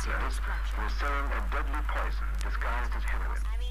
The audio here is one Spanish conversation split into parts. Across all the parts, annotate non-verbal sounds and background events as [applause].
smugglers who are selling a deadly poison disguised as heroin.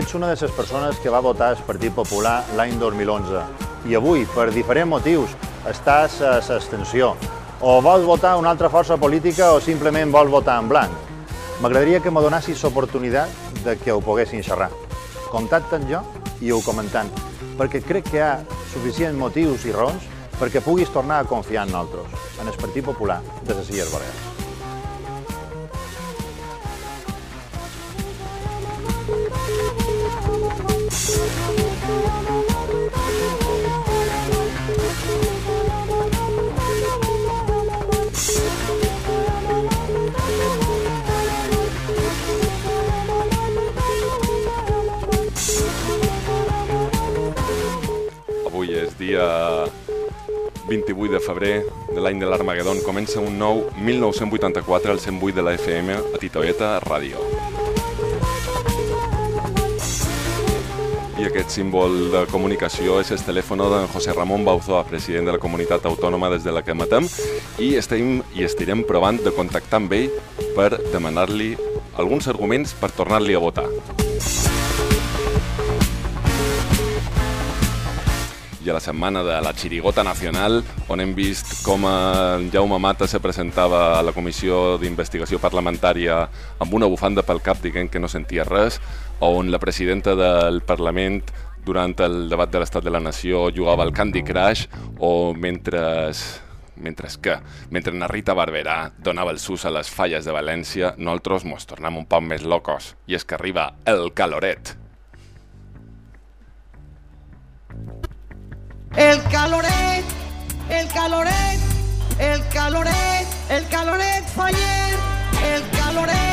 Ets una de les persones que va votar el Partit Popular l'any 2011 i avui, per diferents motius, estàs a l'abstenció, o vols votar una altra força política o simplement vols votar en blanc, m'agradaria que me donessis l'oportunitat de que ho poguessin xerrar. Contacta'n jo i ho comentant, perquè crec que hi ha suficients motius i raons perquè puguis tornar a confiar en nosaltres, en el Partit Popular de les Illes Balears. 28 de febrer de l'any de l'Armagedon. Comença un nou 1984 al 108 de la FM a Titoeta Ràdio. I aquest símbol de comunicació és el telèfon d'en José Ramon Bauzoa, president de la comunitat autònoma des de la que matem, i estem i estirem provant de contactar amb ell per demanar-li alguns arguments per tornar-li a votar. A la setmana de la Chirigota Nacional, on hem vist com en Jaume Mata se presentava a la Comissió d'Investigació Parlamentària amb una bufanda pel cap dient que no sentia res, on la presidenta del Parlament durant el debat de l'Estat de la Nació jugava al Candy Crush, o mentre mentre que, mentre na Rita Barberà donava el sus a les falles de València, nosaltres mos tornem un poc més locos, i és que arriba el caloret. El caloret, el caloret, el caloret, el caloret faller, el caloret,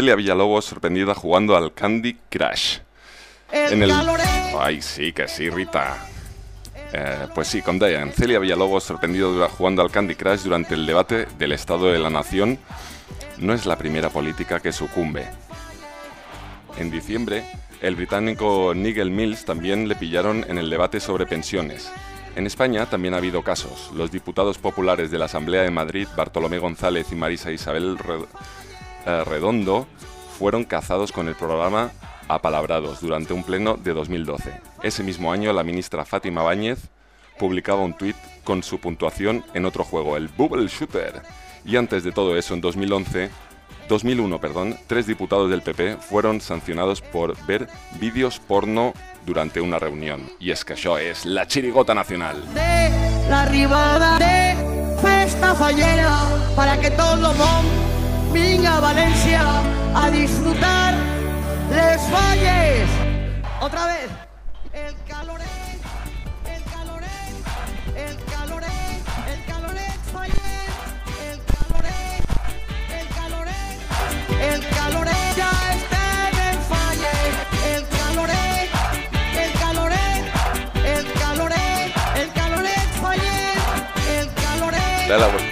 Celia Villalobos sorprendida jugando al Candy Crush. El En el... caloret. Ay, sí, que sí, Rita. Eh, pues sí, con Diane. Celia Villalobos sorprendido jugando al Candy Crush durante el debate del Estado de la Nación no es la primera política que sucumbe. En diciembre, el británico Nigel Mills también le pillaron en el debate sobre pensiones. En España también ha habido casos. Los diputados populares de la Asamblea de Madrid, Bartolomé González y Marisa Isabel eh, Redondo, fueron cazados con el programa Apalabrados durante un pleno de 2012. Ese mismo año, la ministra Fátima Báñez publicaba un tuit con su puntuación en otro juego, el Bubble Shooter. Y antes de todo eso, en 2011, 2001, perdón, tres diputados del PP fueron sancionados por ver vídeos porno durante una reunión. Y es que això és la chirigota nacional. De la arribada de Festa Fallera para que todo món vinga a Valencia a disfrutar les falles. Otra vez. El caloret, el caloret, el caloret, el caloret faller, el caloret, el caloret, el caloret ya está en el el caloret, el caloret, el caloret, el caloret faller, el caloret,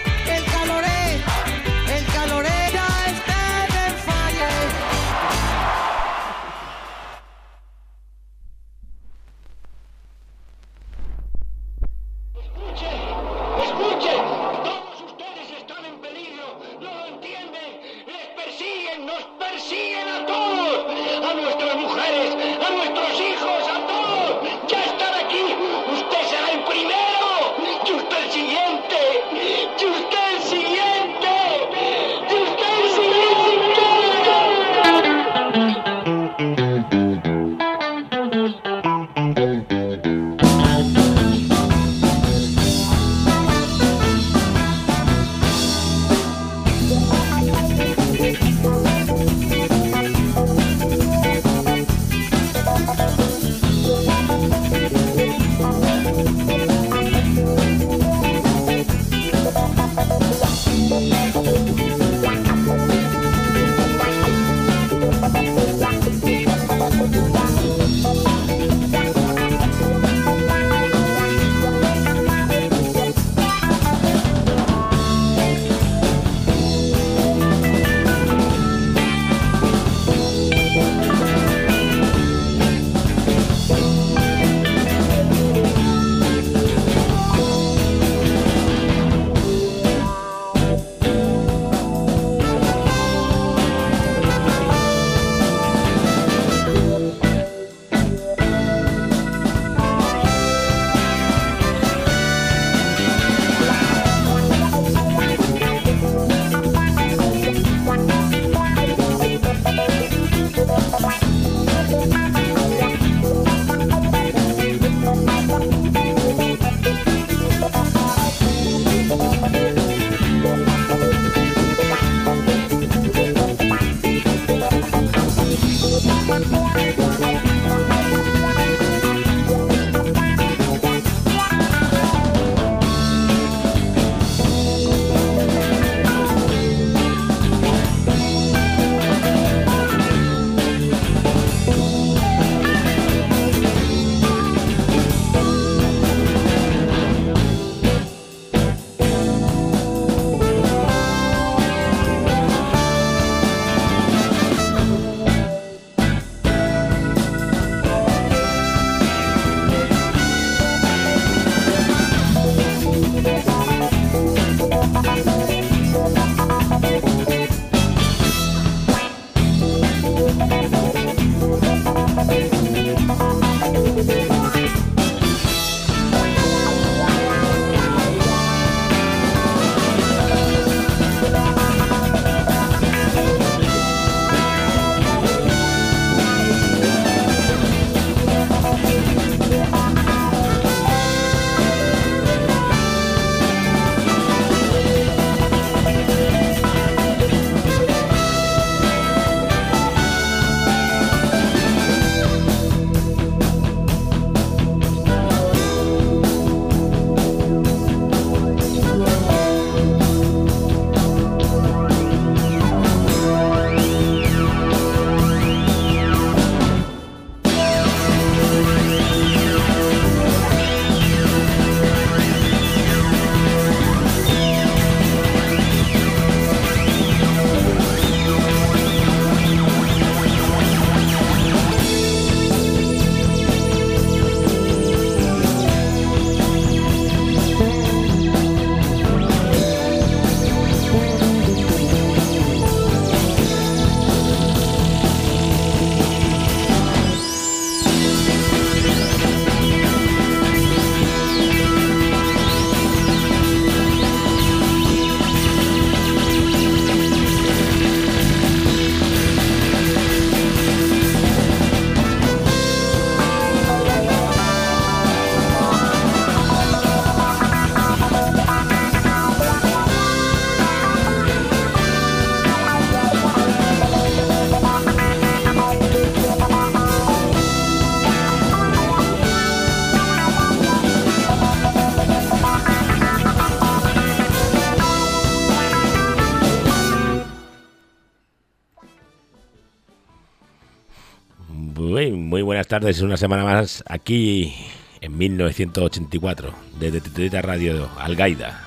muy buenas tardes. Una semana más aquí en 1984, desde Tituita Radio Algaida,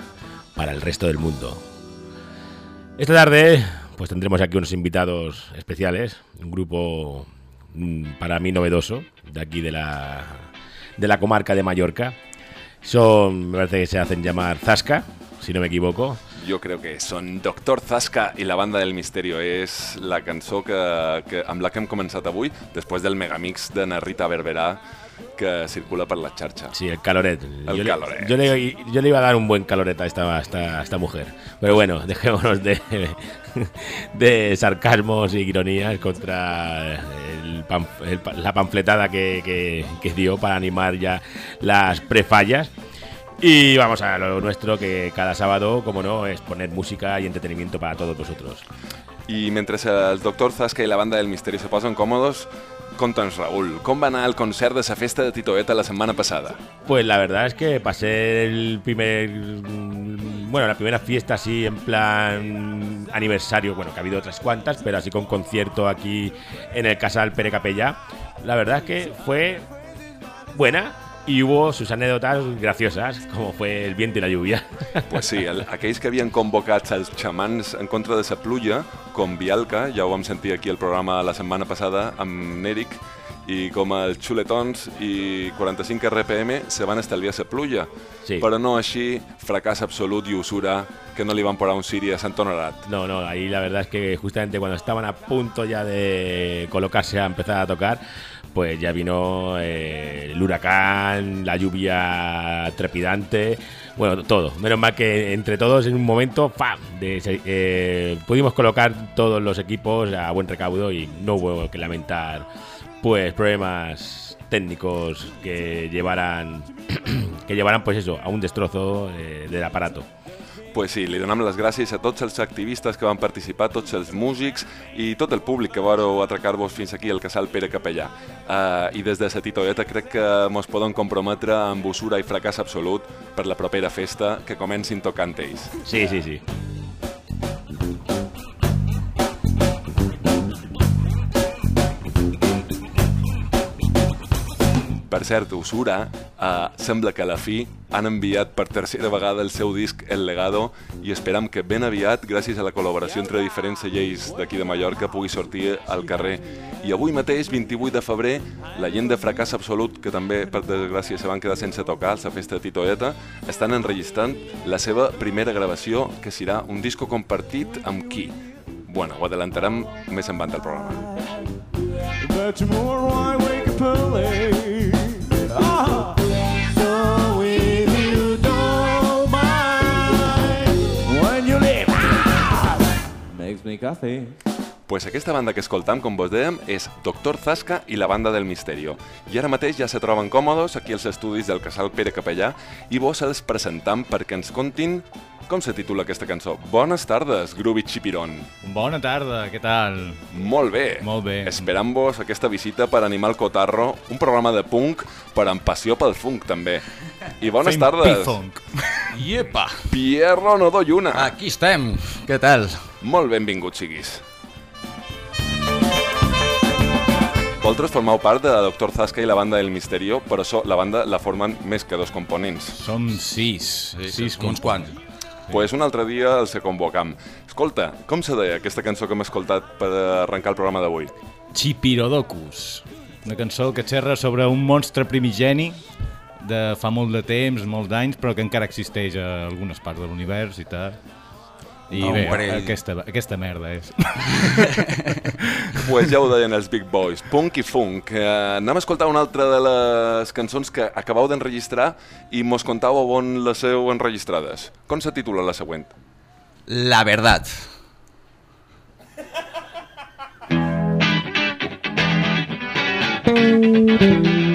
para el resto del mundo. Esta tarde, pues tendremos aquí unos invitados especiales, un grupo mm, para mí novedoso, de aquí de la, de la comarca de Mallorca. Son, me parece que se hacen llamar Zasca, si no me equivoco. Jo crec que són Doctor Zasca i la banda del Misterio. És la cançó que, que, amb la que hem començat avui, després del megamix de Narrita Berberà que circula per la xarxa. Sí, el caloret. El yo caloret. Le, yo, le, yo le iba a dar un buen caloret a esta, a esta, a esta mujer. Pero bueno, [laughs] dejémonos de, de sarcasmos y ironías contra el el la panfletada que, que- que dio para animar ya las prefallas. Y vamos a lo nuestro, que cada sábado, como no, es poner música y entretenimiento para todos vosotros. I mentre el Doctor Zasca i la banda del Misteri se posen còmodes, conta'ns, Raül, com va anar el concert de la festa de Titoeta la setmana passada? Pues la verdad es que pasé el primer. Bueno, la primera fiesta así en plan aniversario, bueno, que ha habido otras cuantas, pero así con concierto aquí en el Casal Pere Capellá. La verdad es que fue buena y hubo sus anécdotas graciosas, como fue el viento y la lluvia. [laughs] Pues sí, el, aquells que havien convocat els xamans en contra de la pluja, com Bialca, ja ho vam sentir aquí al programa la setmana passada amb Nèric, i com els xuletons i 45 RPM se van estalviar la pluja. Sí. Però no així, fracàs absolut i usura que no li van posar un siri a Sant Honorat. No, no, ahí la verdad es que justamente cuando estaban a punto ya de colocarse a empezar a tocar, pues ya vino eh, el huracán, la lluvia trepidante, bueno, todo. Menos mal que entre todos en un momento, ¡pam! De, eh, pudimos colocar todos los equipos a buen recaudo y no hubo que lamentar pues problemas técnicos que llevaran [clears throat] que llevaran pues eso a un destrozo eh, del aparato. Pues sí, li donem les gràcies a tots els activistes que van participar, tots els músics i tot el públic que vareu atracar-vos fins aquí al casal Pere Capellà. Uh, I des de la titoeta crec que mos poden comprometre amb usura i fracàs absolut per la propera festa que comencin tocant ells. Sí, sí, sí. Per cert, Usura uh, sembla que a la fi han enviat per tercera vegada el seu disc El Legado i esperam que ben aviat, gràcies a la col·laboració entre diferents lleis d'aquí de Mallorca, pugui sortir al carrer. I avui mateix, 28 de febrer, la gent de Fracàs Absolut, que també, per desgràcia, se van quedar sense tocar a la festa de Titoeta, estan enregistrant la seva primera gravació, que serà un disco compartit amb qui? Bueno, ho adelantarem més endavant del programa. But tomorrow I wake up early. Ah, makes me coffee. Pues aquesta banda que escoltam, com vos dèiem, és Doctor Zasca i la banda del Misterio. I ara mateix ja se troben còmodes aquí als estudis del casal Pere Capellà i vos els presentam perquè ens contin com se titula aquesta cançó. Bones tardes, Groovy Chipiron. Bona tarda, què tal? Molt bé. Molt bé. Esperam-vos aquesta visita per animar el cotarro, un programa de punk, però amb passió pel funk, també. I bones Fem tardes. P-funk. Iepa, Pierro Nodo Lluna. aquí estem. Què tal? Molt benvingut siguis. Vosaltres formeu part de Doctor Zasca i la banda del Misterio, però això, la banda la formen més que dos components. Som sis. Sí, sis uns quants. Pues un altre dia els convocam. Escolta, com se deia aquesta cançó que hem escoltat per arrencar el programa d'avui? Chipirodocus. Una cançó que xerra sobre un monstre primigeni de fa molt de temps, molts d'anys, però que encara existeix a algunes parts de l'univers i tal. I bé, parell. aquesta, aquesta merda és. [laughs] pues ja ho deien els Big Boys, punk i funk. Eh, anem a escoltar una altra de les cançons que acabau d'enregistrar i mos contàveu on les heu enregistrades. Com se titula la següent? La verdad. En [laughs] mi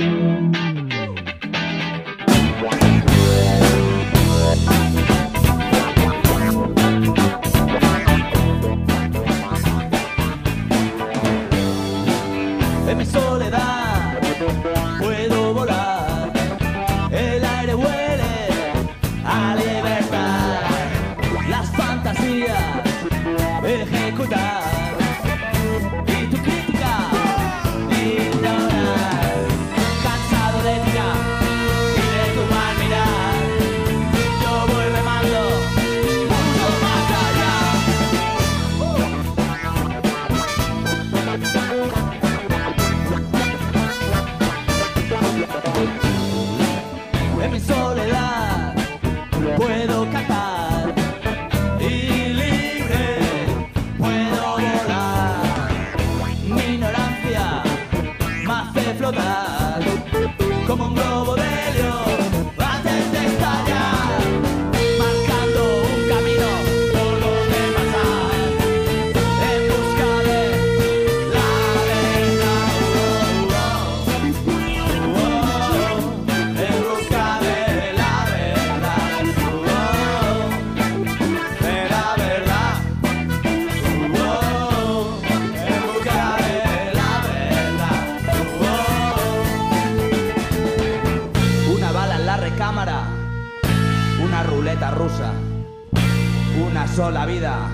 sola vida.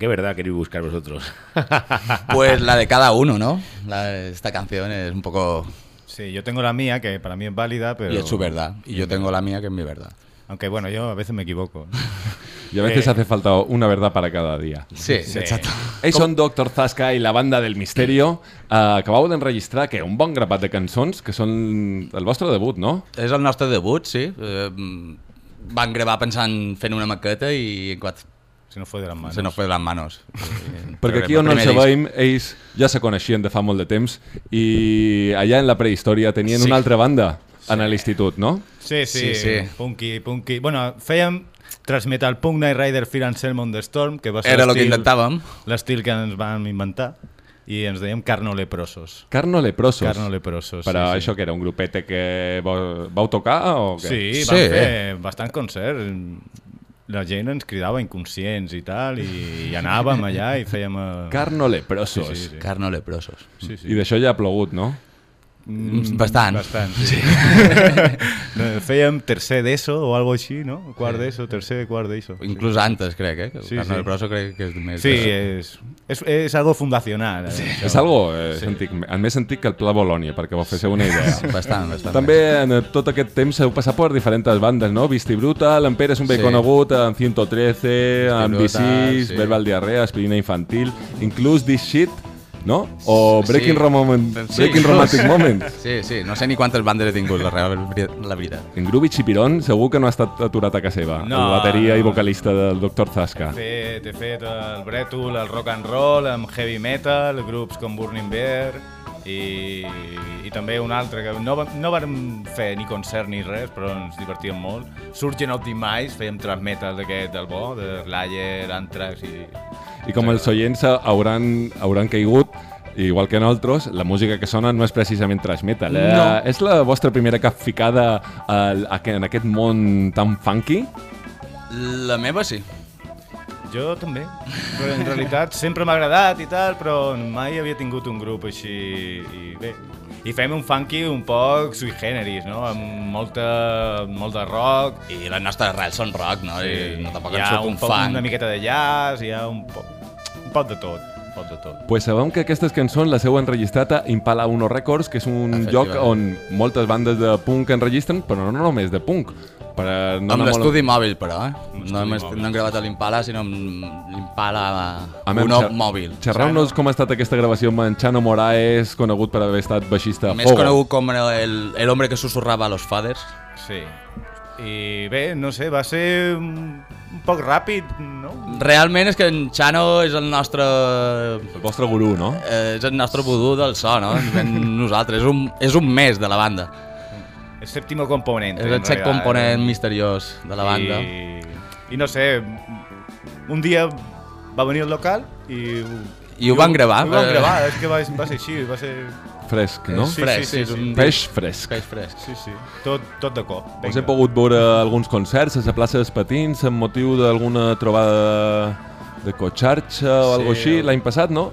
¿Qué verdad queréis buscar vosotros? [laughs] Pues la de cada uno, ¿no? La- esta canción es un poco... Sí, yo tengo la mía, que para mí es válida, pero... Y es su verdad. Y yo tengo la mía, que es mi verdad. Aunque bueno, yo a veces me equivoco. [laughs] Y a veces Eh, hace falta una verdad para cada dia. Sí, Sí. exacto. Ells són Doctor Zasca i la banda del Misterio. Uh, acabau d'enregistrar que un bon grapat de cançons que són el vostre debut, no? És el nostre debut, sí. Eh, van gravar pensant fent una maqueta i en quart Se nos fue de las manos. se nos fue de les manos. Eh, Perquè aquí on no sabem, ells ja se coneixien de fa molt de temps i allà en la prehistòria tenien Sí. una altra banda en l'institut, no? Sí, sí, Sí, sí. punky, punky. Bueno, fèiem Transmetal Punk Night Rider Fear and Sermon the Storm, que va ser Era lo que intentàvem. L'estil que ens vam inventar. I ens dèiem Carno Leprosos. Carno Leprosos. Carno Leprosos, Però sí, sí. això que era un grupete que vau, vau tocar o què? Sí, Sí. vam fer bastant concerts. La gent ens cridava inconscients i tal, i, i anàvem allà i fèiem... eh, Carno Leprosos. Sí, sí, sí. Carno leprosos. sí, sí. I d'això ja ha plogut, no? Mm, Bastant. Bastant, sí. [laughs] no, fèiem tercer d'ESO o algo així, no? Quart Sí. d'ESO, tercer, quart d'ESO. Inclús antes, crec, eh? Que Sí, sí. Broso crec que és més... Sí, és, és, és algo fundacional. eh, això. És algo eh, sí. antic, el més antic que el Pla Bolònia, perquè vos feu una idea. Bastant, bastant. També en eh, tot aquest temps heu passat per diferents bandes, no? Visti Brutal, en Pere és un bé Sí. conegut, en 113, en Brutal, B6, sí. Verbal Diarrea, Aspirina Infantil, inclús This Shit, no? O Breaking, Sí. Roman Sí, Breaking inclús. Romantic Moment. [laughs] Sí, sí, no sé ni quantes bandes he tingut, la, la veritat. En Grubi Chipirón segur que no ha estat aturat a casa seva, No, el bateria no. i vocalista del Dr. Zasca. He fet, he fet el Brètol, el rock and roll, amb heavy metal, grups com Burning Bear i, i també un altre que no, no vam fer ni concert ni res, però ens divertíem molt. Surgeon of Demise, fèiem trap metal d'aquest del bo, de Slayer, Anthrax i... I com els oients hauran, hauran caigut, igual que nosaltres, la música que sona no és precisament trash metal. Eh? No. És la vostra primera capficada al, a, en aquest món tan funky? La meva sí. Jo també, però en realitat sempre m'ha agradat i tal, però mai havia tingut un grup així i bé. I fem un funky un poc sui generis, no? Amb molta, molt de rock. I les nostres arrels són rock, no? I no tampoc hi en ha un, un poc, fan. una miqueta de jazz, hi ha un poc, un poc de tot, un poc de tot. Pues sabem que aquestes cançons les heu enregistrat a Impala Uno Records, que és un lloc on moltes bandes de punk enregistren, però no només de punk. Per no amb l'estudi molt- mòbil, però, eh? No hem, no hem gravat a l'Impala, sinó amb l'Impala Uno xer- mòbil. Xerreu-nos com ha estat aquesta gravació amb en Chano Moraes, conegut per haver estat baixista a Més Fogo. conegut com el, el hombre que susurrava a los faders. Sí. I bé, no sé, va ser un, un poc ràpid, no? Realment és que en Chano és el nostre... El vostre gurú, no? Eh, és el nostre vudú del so, no? Nosaltres. És un, és un més de la banda. El sèptimo component. És el set component misteriós de la banda. I, I no sé, un dia va venir al local i... I ho van gravar. Ho van Eh. gravar, és que va, va ser així, va ser... Fresc, no? Sí, Fresc, sí, sí, sí. un- Peix fresc. Peix fresc. Sí, sí, tot, tot de cop. Us he pogut veure alguns concerts a la plaça dels Patins amb motiu d'alguna trobada de cotxarxa o Sí, alguna així l'any passat, no?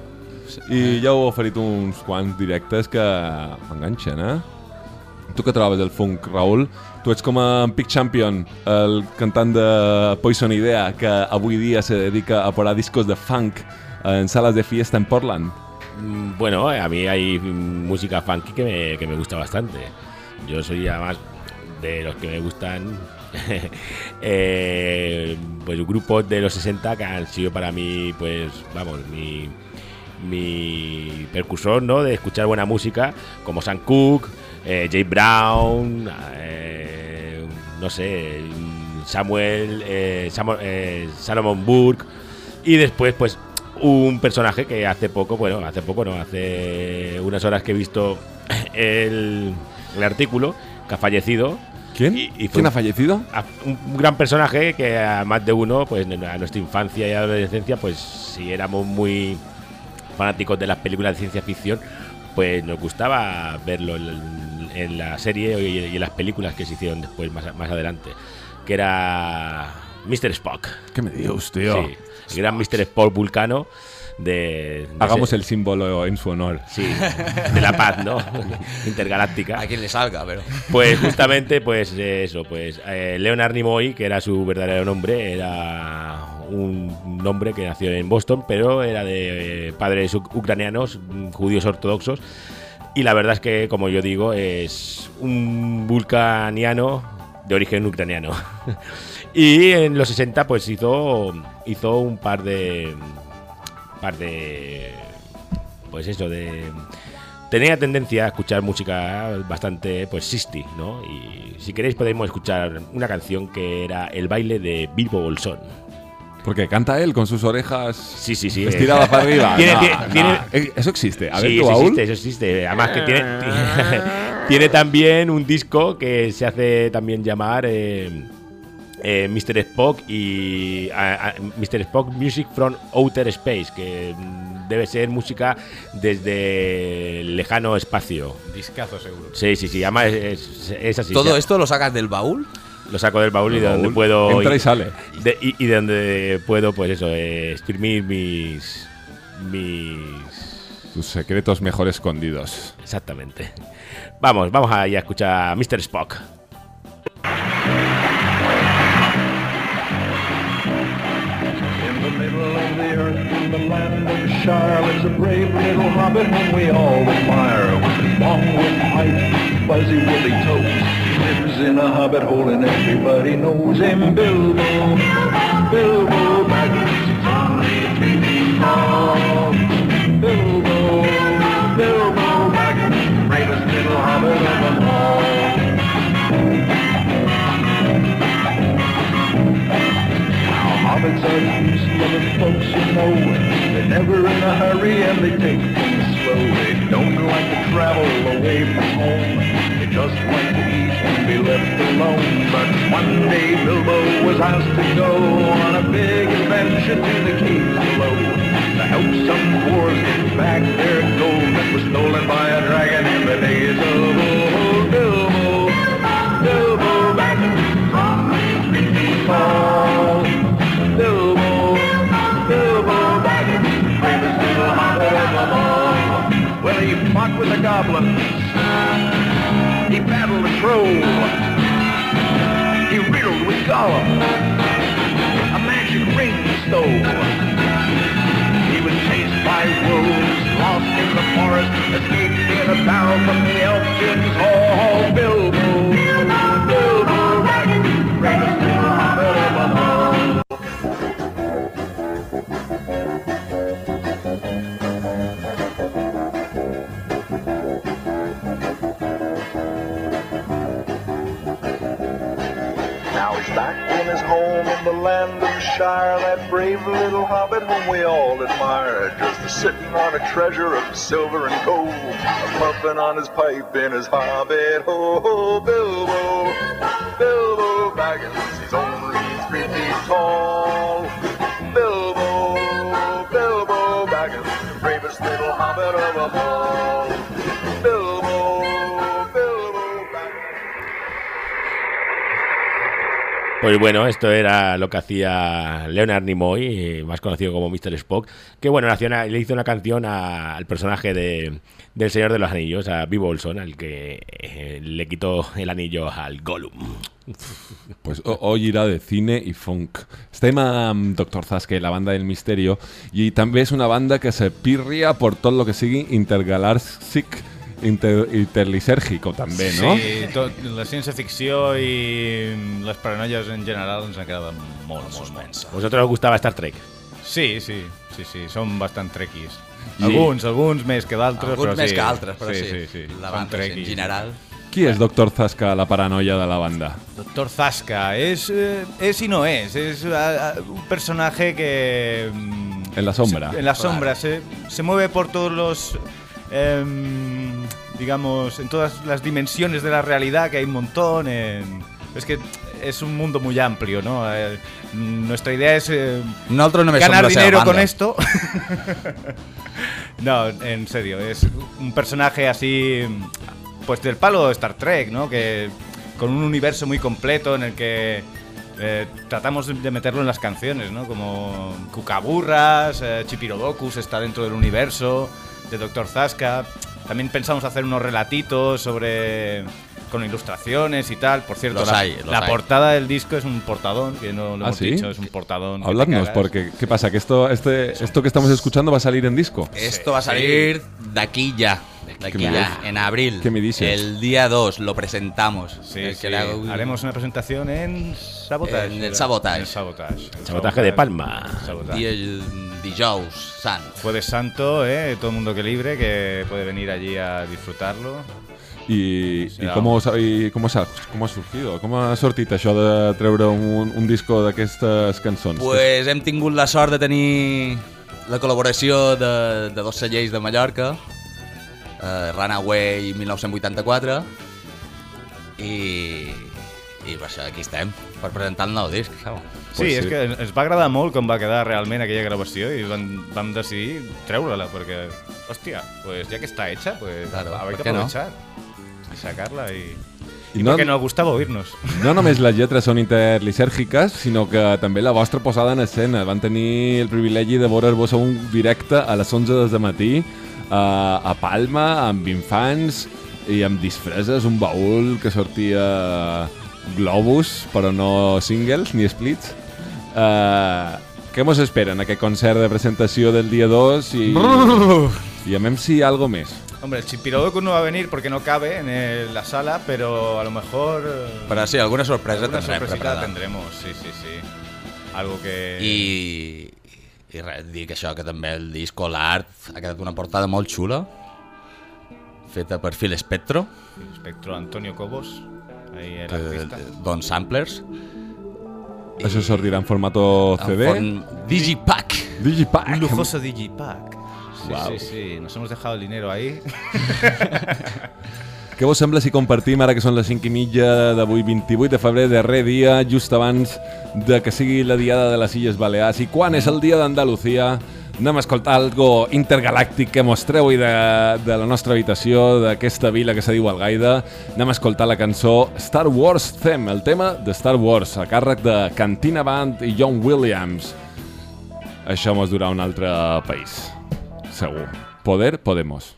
I ja heu oferit uns quants directes que m'enganxen, eh? Tu que trobes el funk, Raül? Tu ets com en Pick Champion, el cantant de Poison Idea, que avui dia se dedica a posar discos de funk en salas de fiesta en Portland. Mm, Bueno, a mí hay música funky que me, que me gusta bastante. Yo soy además de los que me gustan [laughs] eh, pues grupos de los 60 que han sido para mí, pues vamos, mi, mi percursor ¿no? de escuchar buena música, como Sam Cooke, eh, Jay Brown, eh, no sé, Samuel, eh, Salomon Burke, y después, pues, un personaje que hace poco, bueno, hace poco no, hace unas horas que he visto [laughs] el, el artículo, que ha fallecido. ¿Quién? Y, y fue ¿Quién ha fallecido? Un, un gran personaje que a más de uno, pues a nuestra infancia y adolescencia, pues si éramos muy fanáticos de las películas de ciencia ficción, pues nos gustaba verlo en, en la serie y, y en las películas que se hicieron después, más, más adelante, que era Mr. Spock. ¿Qué me dios, tío? Sí, el gran Mr. Spock vulcano de... de Hagamos ese- el símbolo en su honor. Sí, de la paz, ¿no? [laughs] Intergaláctica. A quien le salga, pero... Pues justamente, pues eso, pues eh, Leonard Nimoy, que era su verdadero nombre, era un nombre que nació en Boston, pero era de eh, padres uc- ucranianos, mm, judíos ortodoxos. Y la verdad es que, como yo digo, es un vulcaniano de origen ucraniano. [laughs] y en los 60, pues hizo, hizo un par de. par de. pues eso, de tenía tendencia a escuchar música bastante pues 60, ¿no? Y si queréis podemos escuchar una canción que era El baile de Bilbo Bolsón. Porque canta él con sus orejas Sí, sí, sí. estiradas para arriba. Tiene- No, tiene- no. tiene- Eh, Eso existe. A ver, sí, tú, eso existe, eso existe. Además que tiene, [laughs] tiene también un disco que se hace también llamar eh, eh, Mr. Spock y a- a- Mr. Spock Music from Outer Space, que debe ser música desde el lejano espacio. Discazo seguro. Sí, sí, sí, además es, es así. ¿Todo esto lo sacas del baúl? Lo saco del baúl y de donde puedo. Entra y sale. de- y, y de donde puedo, pues eso, eh, exprimir mis. mis. Tus secretos mejor escondidos. Exactamente. Vamos, vamos ahí a escuchar a Mr. Spock. In the land of Shire, lives a brave little hobbit whom we all admire. With his long wooden pipe, fuzzy woolly toes, lives in a hobbit hole and everybody knows him. Bilbo, Bilbo Baggins, he's only three. Bilbo, Bilbo Baggins, bravest little hobbit of them all. Now, hobbits are peace-loving folks, you know. They're never in a hurry and they take things slow. They don't like to travel away from home. They just like to eat and be left alone. But one day Bilbo was asked to go on a big adventure to the caves below. To help some dwarves get back their gold that was stolen by a dragon in the days of old. With the goblins. He battled the troll. He riddled with Gollum. A magic ring stole. He was chased by wolves, lost in the forest, escaped in a barrel from the elf king's hall. Bilbo home in the land of Shire, that brave little hobbit whom we all admire, just sitting on a treasure of silver and gold, puffing on his pipe in his hobbit hole. Bilbo, Bilbo Baggins, he's only three feet tall. Bilbo, Bilbo Baggins, the bravest little hobbit of all. Pues bueno, esto era lo que hacía Leonard Nimoy, eh, más conocido como Mr. Spock, que bueno, le hizo una canción al personaje de, del Señor de los Anillos, a Vivo Olson, al que eh, le quitó el anillo al Gollum. Pues ho- hoy irà de cine i funk. Estem amb Dr. Zaske, la banda del misterio, i també és una banda que se pirria por tot lo que sigui intergalàctic, inter, interlisèrgico també, no? Sí, tot, la ciència-ficció i les paranoies en general ens agraden molt, molt, molt. ¿Vosotros os gustaba Star Trek? Sí, sí, sí, sí, som bastant trequis. Sí. Alguns, alguns més que d'altres, Alguns però més sí. que altres, però sí. sí, sí. La som banda, sí, en general. Qui és Dr. Zaska, la paranoia de la banda? Doctor Zasca és, eh, és i no és. És eh, un personaje que... mm, En la sombra. en la sombra. Se, se mueve por todos los... em, digamos, en todas las dimensiones de la realidad, que hay un montón. en- es que es un mundo muy amplio, ¿no? Eh, nuestra idea es som ganar dinero con esto. [laughs] no, en serio, es un personaje así, pues del palo de Star Trek, ¿no? Que con un universo muy completo en el que eh, tratamos de- de meterlo en las canciones, ¿no? Como Cucaburras, eh, Chipirodocus está dentro del universo de Doctor Zasca. También pensamos hacer unos relatitos sobre con ilustraciones y tal. Por cierto, Los la, hay, los la hay. portada del disco es un portadón, que no lo ¿Ah, hemos sí? dicho, es un portadón. cagas. porque ¿qué pasa? ¿Que esto, este, esto que estamos escuchando va a salir en disco? Esto va a salir de aquí ya. De aquí ¿Qué me ya, en abril. ¿Qué me dices? El día 2 lo presentamos. Sí, El sí. que hago- Haremos una presentación en Sabotage. En el. Sabotage. En Sabotage. El Sabotaje de Palma. Sabotage. Y el dijous sant. Jueves Santo, ¿eh? todo el mundo que libre, que puede venir allí a disfrutarlo. I, i, com, us, i com, ha, com ha sortit? Com ha sortit això de treure un, un disco d'aquestes cançons? Pues hem tingut la sort de tenir la col·laboració de, de dos cellers de Mallorca, eh, Runaway 1984, i, i per això aquí estem, per presentar el nou disc. Saps? Sí, Pues és sí. que ens va agradar molt com va quedar realment aquella gravació i vam, vam decidir treure-la perquè, hòstia, pues ya que está hecha, pues Claro, hay ¿por que qué no? aprovechar y sacarla y, I y no, porque nos gustaba oírnos. no [laughs] només les lletres són interlisèrgiques, sinó que també la vostra posada en escena. Van tenir el privilegi de veure-vos a un directe a les 11 de matí a, a Palma amb infants i amb disfresses, un baúl que sortia globus, però no singles ni splits. Uh, què mos espera en aquest concert de presentació del dia 2 i, i a si hi ha algo més? Hombre, el Chipirodoku no va a venir porque no cabe en el- la sala, pero a lo mejor... eh, Però sí, alguna sorpresa alguna tendrem sorpresita tendremos, sí, sí, sí. Algo que... I, i res, dir que això, que també el disco, l'art, ha quedat una portada molt xula, feta per Phil Spectro, Espectro Antonio Cobos, ahí el artista. Don Samplers, Això sortirà en formato CD? en Digipack. Digipack. Un lujoso digipack. Sí, Guau. sí, sí, nos hemos dejado el dinero ahí. [laughs] Què vos sembla si compartim, ara que són les 5 i mitja d'avui 28 de febrer, darrer dia, just abans de que sigui la diada de les Illes Balears, i quan és el dia d'Andalucía, anem a escoltar algo intergalàctic que mostreu de, de la nostra habitació, d'aquesta vila que se diu Algaida. Anem a escoltar la cançó Star Wars Theme, el tema de Star Wars, a càrrec de Cantina Band i John Williams. Això mos durà un altre país, segur. Poder, Podemos.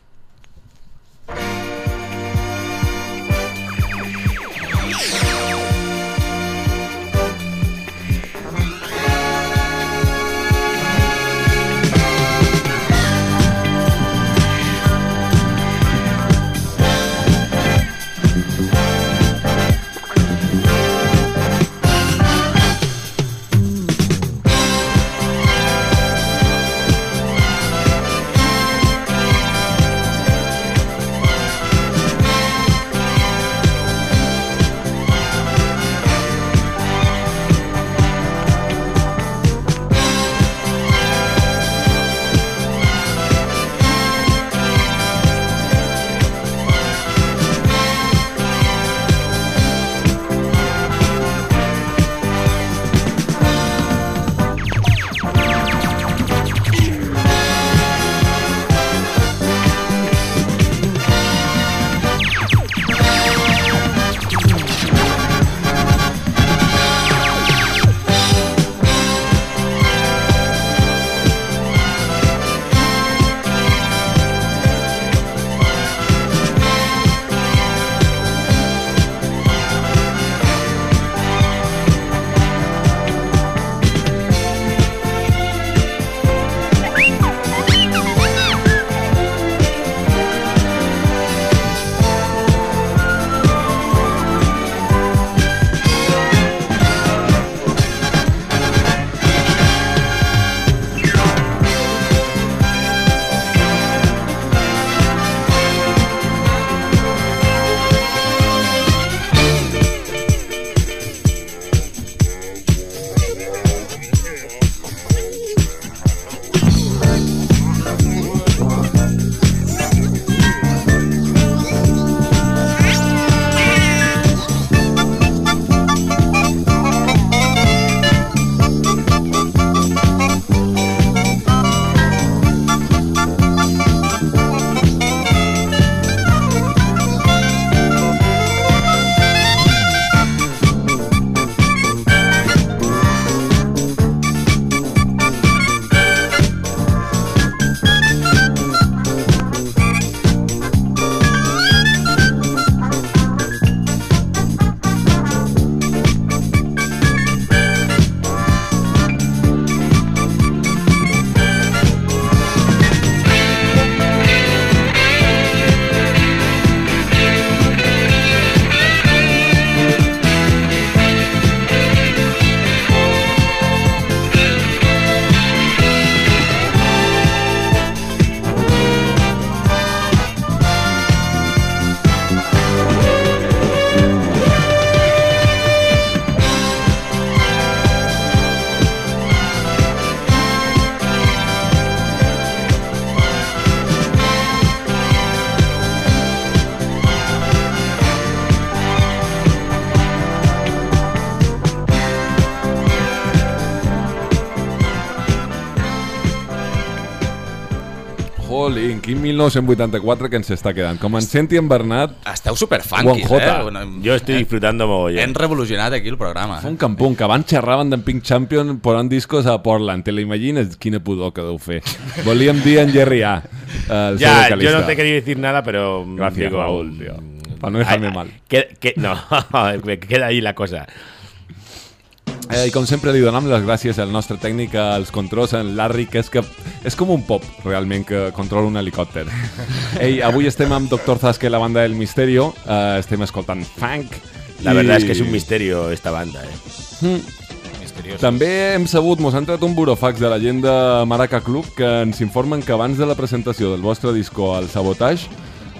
Jolín, quin 1984 que ens està quedant. Com en Senti en Bernat... Esteu superfunky, Juanjota. eh? Una- Yo estoy disfrutando mogollón. Hem revolucionat aquí el programa. Fa un campun, que abans xerraven d'en Pink Champion posant discos a Portland. Te l'imagines? Quina pudor que deu fer. [laughs] Volíem dir en Jerry A. El seu Ya, yo vocalista. no te quería decir nada, pero. mm, Gracias, digo, Raúl, tío. Para no dejarme ay, mal. Que, que- no, [laughs] me queda ahí la cosa. Eh, I com sempre li donem les gràcies al nostre tècnic als controls, en Larry, que és, que és com un pop, realment, que controla un helicòpter. [laughs] Ei, avui estem amb Doctor Zasque, la banda del Misterio, eh, estem escoltant funk. La i- verdad es que es un misterio esta banda, eh. Mm. Misteriós. També hem sabut, mos han tret un burofax de la gent de Maraca Club que ens informen que abans de la presentació del vostre disco al Sabotage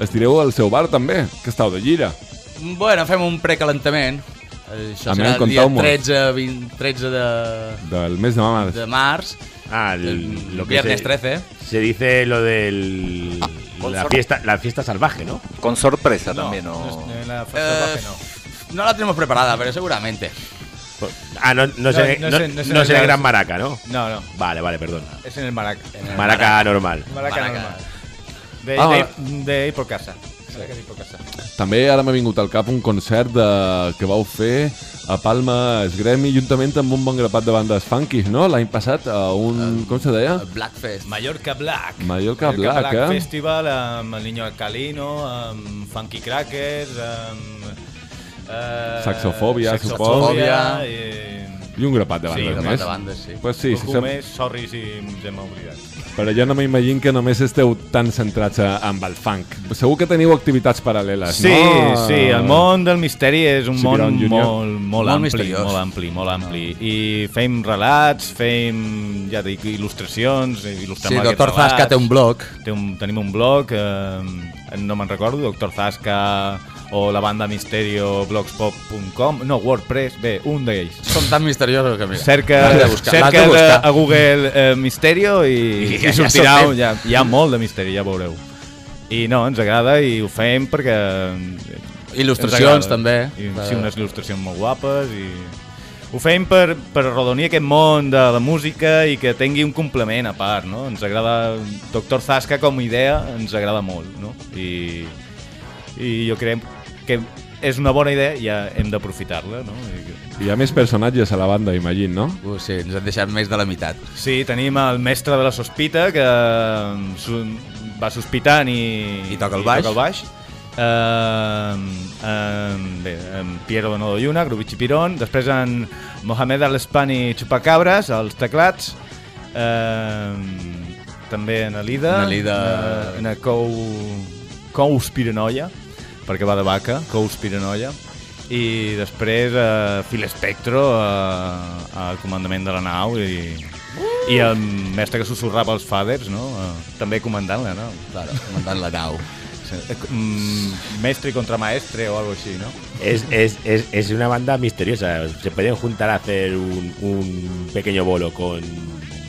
estireu al seu bar també, que estàu de gira. Bueno, fem un precalentament. Això A mi serà el dia contau-mos. 13, 20, 13 de, Del mes de març. de març. Ah, el- lo que viernes se, 13. Se dice lo del. la, fiesta, la fiesta salvaje, ¿no? Con sorpresa también, ¿no? Eh, la Eh, salvaje no. no la tenemos preparada, pero seguramente. Ah, no, no, sé, no, no sé- no no es el. Gran Maraca, ¿no? No, no. Vale, vale, perdón. Es en el Maraca. En el Maraca normal. Maraca, Maraca. normal. De, de, de ir por casa. De ir por casa. També ara m'ha vingut al cap un concert de, que vau fer a Palma Esgremi juntament amb un bon grapat de bandes funkis, no? L'any passat a un... com se deia? Blackfest. Mallorca Black. Mallorca Black, eh? Festival amb el Niño Alcalino, amb Funky Crackers, amb... Eh, Saxofòbia, Saxofòbia, suposo. i... I un grapat de Sí, bandes un grapat més. de bandes, sí. Pues sí, sí, Algú sem- més, sorry si ens hem oblidat. Però jo no m'imagino que només esteu tan centrats amb el funk. Segur que teniu activitats paral·leles, Sí, no? sí, el món del misteri és un Sí, món molt, molt, Molt ampli, misteriós. molt ampli, molt ampli. I fem relats, fem, ja dic, il·lustracions, il·lustrem Sí, aquests Doctor Zasca té un blog. Té un, tenim un blog, eh, no me'n recordo, Doctor Zasca o la banda Misterio blogspot.com, no, WordPress, bé, un d'ells. Són tan misteriosos que mira. Cerca, de buscar, cerca de a Google eh, Misterio i, [laughs] I i, sortirà, ja, hi ha molt de misteri, ja veureu. I no, ens agrada i ho fem perquè... eh, Il·lustracions, també. I, sí, unes il·lustracions molt guapes i... Ho fem per, per arrodonir aquest món de la música i que tingui un complement a part, no? Ens agrada... Doctor Zasca com a idea ens agrada molt, no? I, i jo crec que és una bona idea i ja hem d'aprofitar-la, no? I, Hi ha més personatges a la banda, imagino, no? Uh, sí, ens han deixat més de la meitat. Sí, tenim el mestre de la sospita que mm, va sospitant i, I toca el baix. toca el baix. Uh, uh, bé, en Piero Nodo Lluna, Grubici Pirón, després en Mohamed Al-Espani Chupacabres, als teclats, uh, també en Alida, En Alida. en el Cou, Cous Piranoia, perquè va de vaca, Cous Piranoia, i després uh, Phil Spectro uh, al comandament de la nau i, i el mestre que sussurrava els faders, no? Uh, també comandant la nau. Claro, comandant la nau. Eh, mm, mestre y contramaestre o algo así, ¿no? Es, es, es, es una banda misteriosa. Se pueden juntar a hacer un, un pequeño bolo con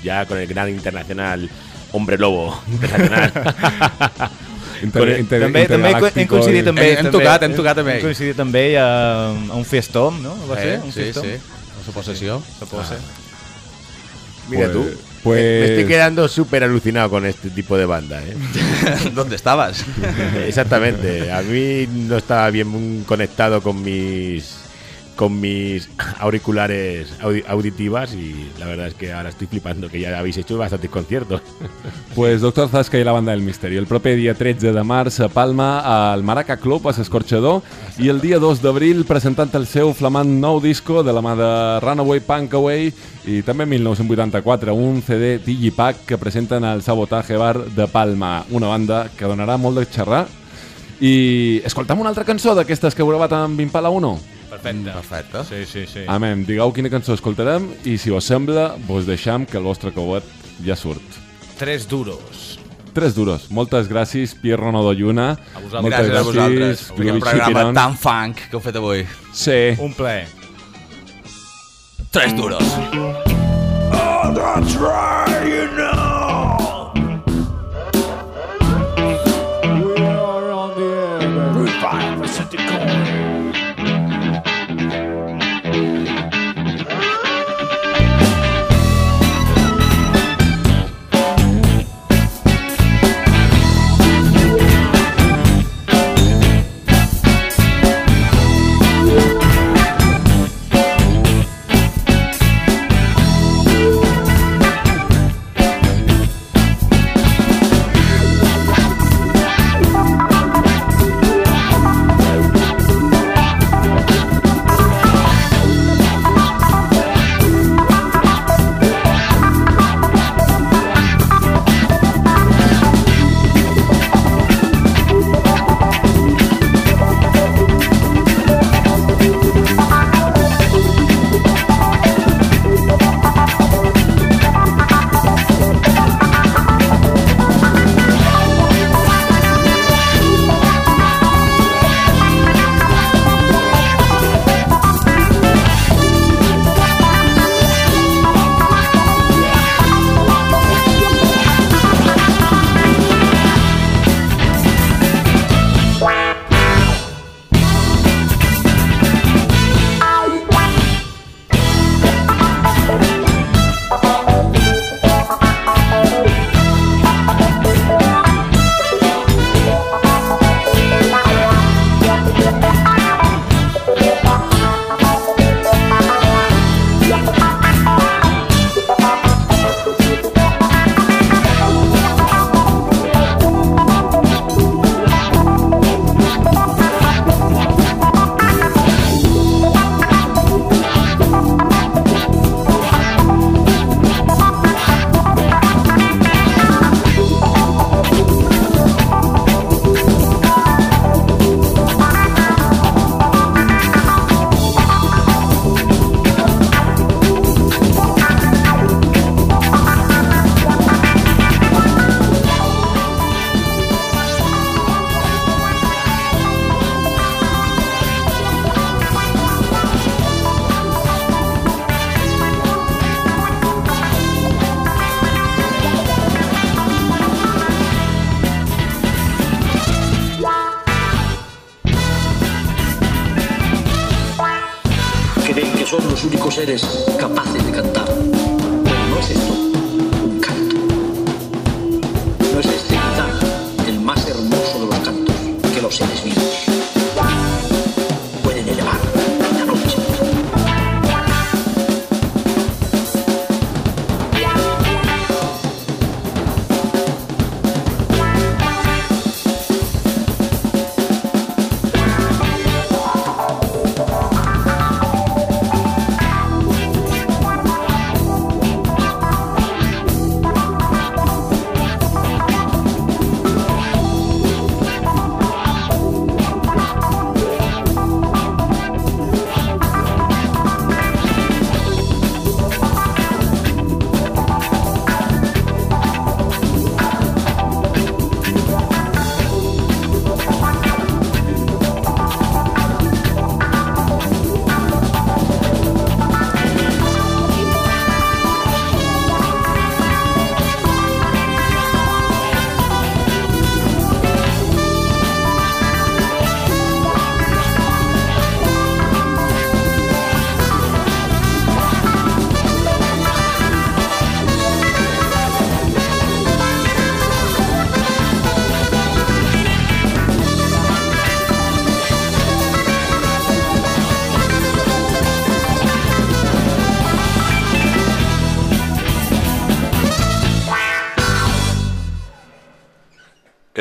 ya con el gran internacional Hombre Lobo [laughs] Internacional. [laughs] Inter, inter, també, també hem coincidit i- també, Hem- hem també, tocat, hem tocat també. Hem coincidit també a, a un fiestom, no? Va ser? Eh, un sí, fiestom? sí. La suposició. Se pot ser. Mira Pues- tú. pues- Me, me estoy quedando súper alucinado con este tipo de banda. ¿eh? [laughs] ¿Dónde estabas? Exactamente. A mí no estaba bien conectado con mis con mis auriculares audi- auditivas y la verdad es que ahora estoy flipando que ya habéis hecho bastantes conciertos. [laughs] Pues Doctor Zasca i la banda del Misteri. El proper dia 13 de març a Palma, al Maraca Club, a s'Escorxador, i el dia 2 d'abril presentant el seu flamant nou disco de la mà de Runaway Punkaway i també 1984, un CD Digipack que presenten al Sabotage Bar de Palma, una banda que donarà molt de xerrar. I escoltam una altra cançó d'aquestes que heu gravat amb Impala 1? Perfecte. Perfecte. Sí, sí, sí. Amem, digueu quina cançó escoltarem i si us sembla, vos deixam que el vostre cobet ja surt. Tres duros. Tres duros. Moltes gràcies, Pierre Ronaldo Lluna. A vosaltres. Moltes Gràcies a vosaltres. gràcies, Un programa Xipirón. tan funk que heu fet avui. Sí. Un plaer. Tres duros. Oh, that's right, you know. We are on the air. finished.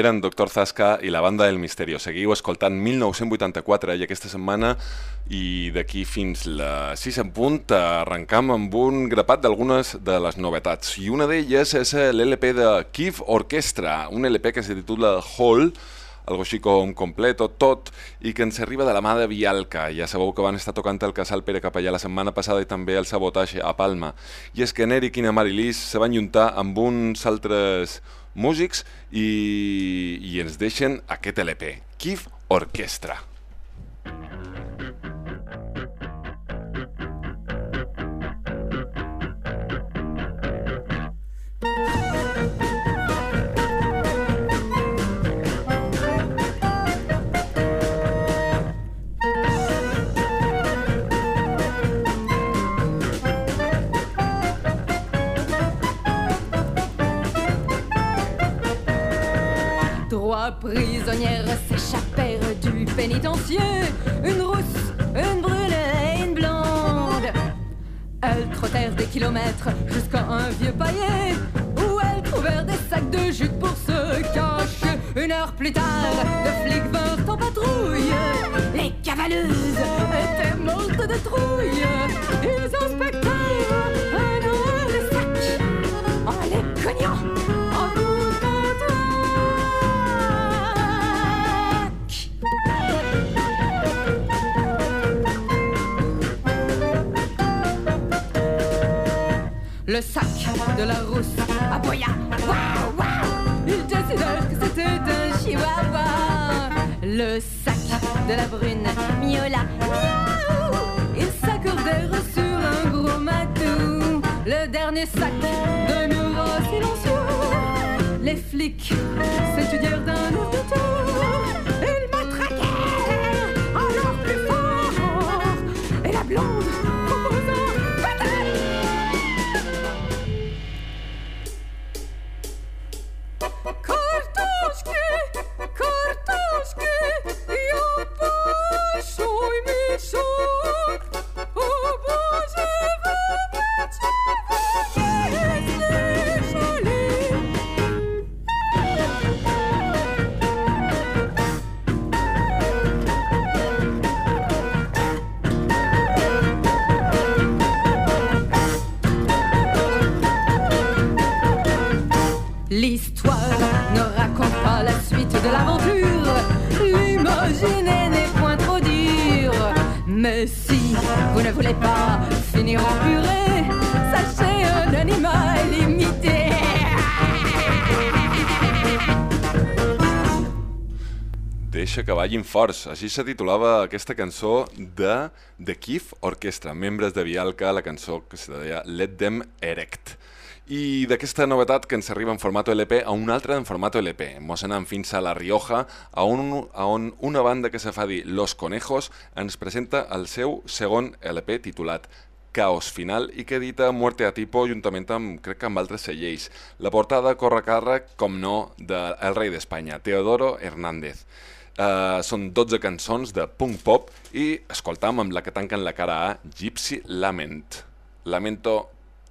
Eren Doctor Zasca i la banda del Misterio. Seguiu escoltant 1984 i aquesta setmana i d'aquí fins la 6 en punt arrencam amb un grapat d'algunes de les novetats. I una d'elles és l'LP de Kiev Orchestra, un LP que se titula Hall, algo així com completo, tot, i que ens arriba de la mà de Vialca. Ja sabeu que van estar tocant el casal Pere Capellà la setmana passada i també el sabotatge a Palma. I és que en Eric i na Marilis se van juntar amb uns altres músics i, i ens deixen aquest LP, Kif Orquestra. Prisonnières s'échappèrent du pénitencier. Une rousse, une brune et une blonde. Elles trottèrent des kilomètres jusqu'à un vieux paillet où elles trouvèrent des sacs de jute pour se cacher. Une heure plus tard, le flic vinrent en patrouille. Les cavaleuses étaient mortes de trouille. Ils inspectèrent un les sacs en les cognant Le sac de la rousse aboya. Waouh, waouh Ils décidèrent que c'était un chihuahua. Le sac de la brune miaula. Miaou Ils s'accordèrent sur un gros matou. Le dernier sac demeura silencieux. Les flics s'étudièrent d'un autre tour. Ils matraquèrent alors plus fort. Et la blonde L'histoire ne raconte pas la suite de l'aventure. L'imaginer n'est point. Mais si vous ne voulez pas finir en purée, sachez un animal imité. Deixa que ballin forts. Així se titulava aquesta cançó de The Kif Orchestra, membres de Vialca, la cançó que se deia Let Them Erect. I d'aquesta novetat que ens arriba en format LP a una altra en format LP. Mos anem fins a La Rioja, a on, a on una banda que se fa dir Los Conejos ens presenta el seu segon LP titulat Caos Final i que edita Muerte a Tipo juntament amb, crec que amb altres cellers. La portada corre càrrec, com no, del de rei d'Espanya, Teodoro Hernández. Uh, són 12 cançons de punk pop i escoltam amb la que tanquen la cara A, Gypsy Lament. Lamento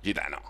gitano.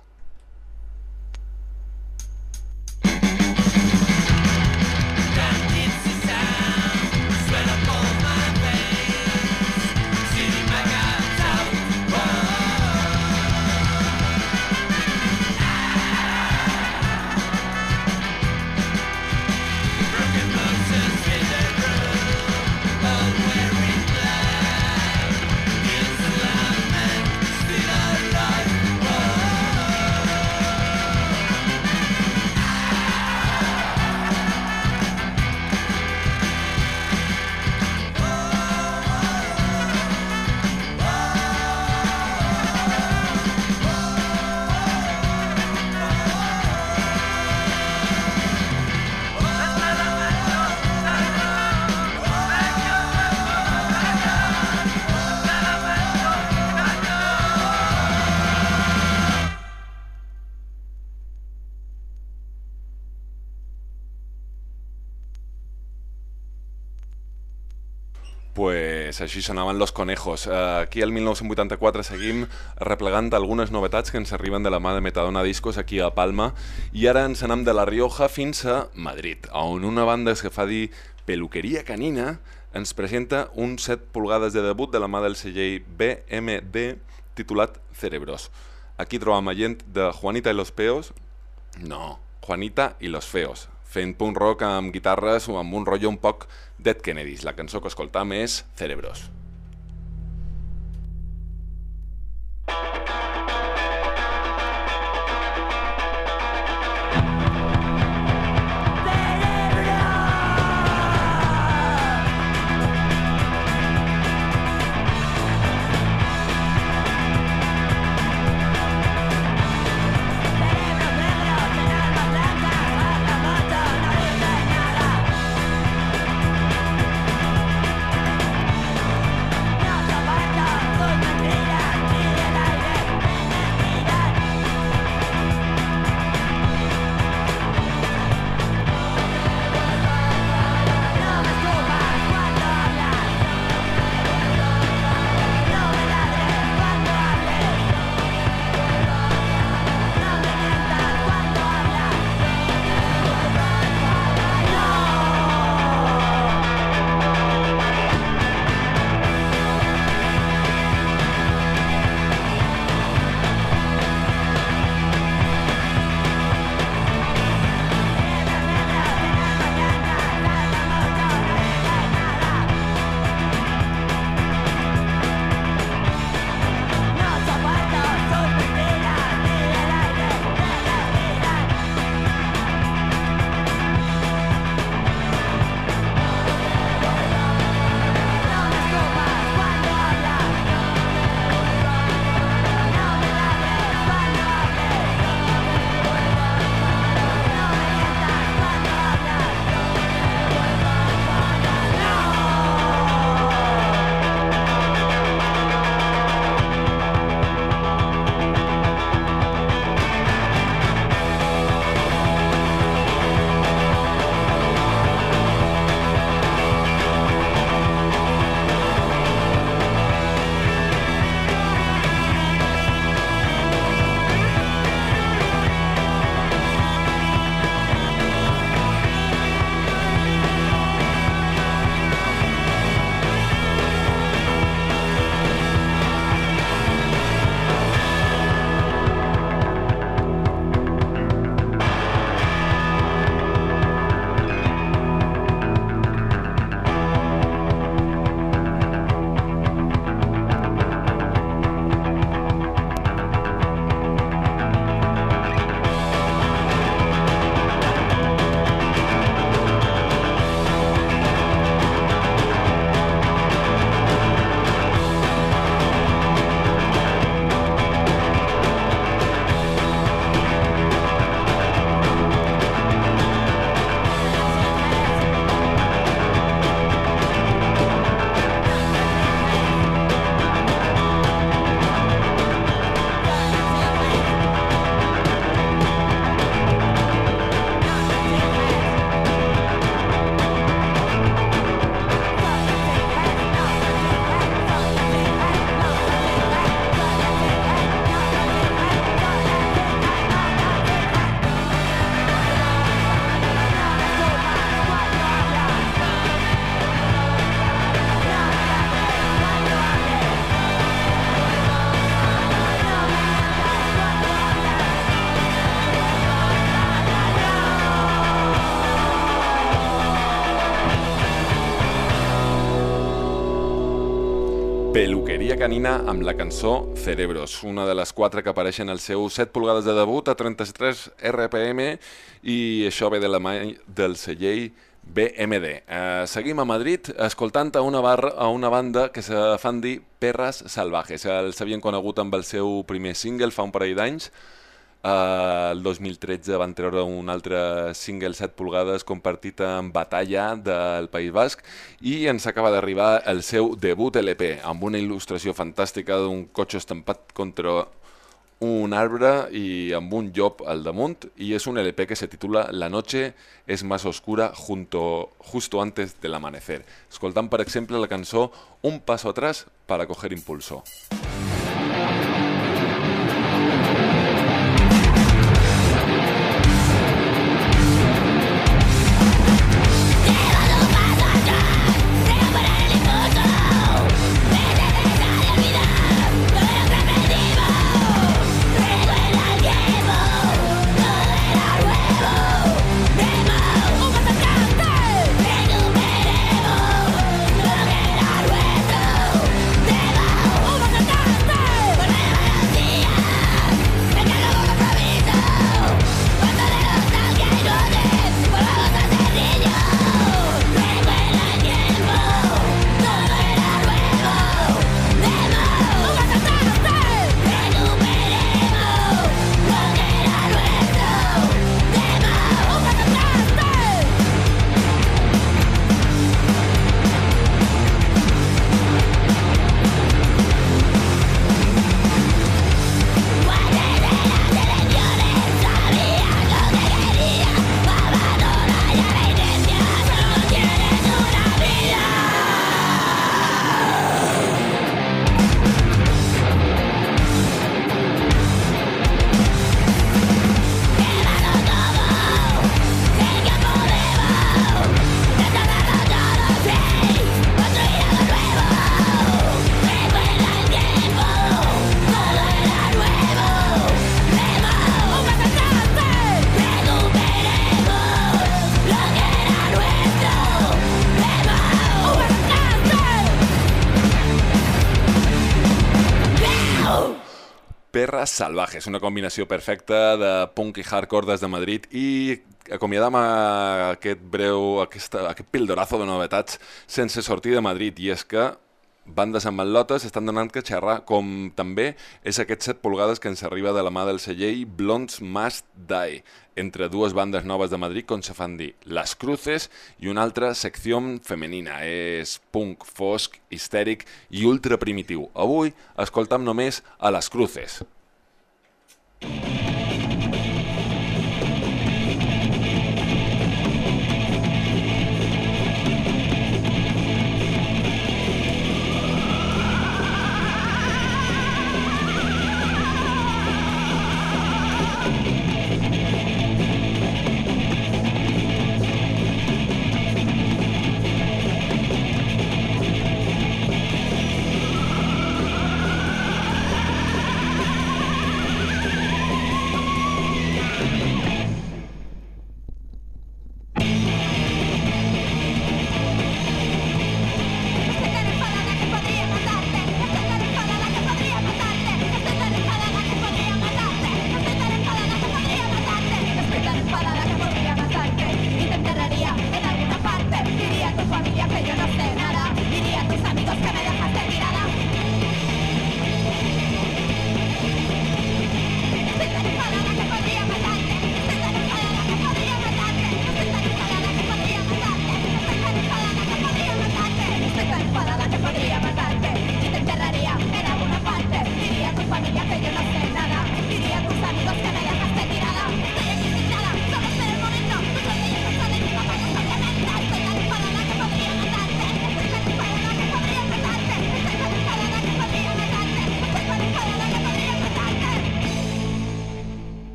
Pues així sonaven Los Conejos. Uh, aquí el 1984 seguim replegant algunes novetats que ens arriben de la mà de Metadona Discos aquí a Palma i ara ens anem de La Rioja fins a Madrid, on una banda que fa dir Peluqueria Canina ens presenta un 7 pulgades de debut de la mà del celler BMD titulat Cerebros. Aquí trobam a gent de Juanita y los Peos, no, Juanita y los Feos, fent punk rock amb guitarres o amb un rotllo un poc Dead Kennedys. La cançó que escoltam és Cerebros. Cerebros, Canina amb la cançó Cerebros, una de les quatre que apareixen al seu 7 pulgades de debut a 33 RPM i això ve de la mà del celler BMD. Eh, seguim a Madrid escoltant a una, barra, a una banda que se fan dir Perras Salvajes. Els havien conegut amb el seu primer single fa un parell d'anys, Uh, el 2013 van treure un altre single 7 pulgades compartit amb Batalla del País Basc i ens acaba d'arribar el seu debut LP amb una il·lustració fantàstica d'un cotxe estampat contra un arbre i amb un llop al damunt i és un LP que se titula La noche es más oscura junto, justo antes del amanecer. Escoltant, per exemple, la cançó Un paso atrás para coger impulso. Perras Salvajes, una combinació perfecta de punk i hardcore des de Madrid i acomiadam aquest breu, aquesta, aquest pildorazo de novetats sense sortir de Madrid i és que bandes amb matlotes estan donant que xerrar, com també és aquest 7 pulgades que ens arriba de la mà del celler Blondes Must Die, entre dues bandes noves de Madrid com se fan dir Las Cruces i una altra secció femenina. És punk, fosc, histèric i ultra primitiu. Avui escoltam només a Las Cruces. Thank you.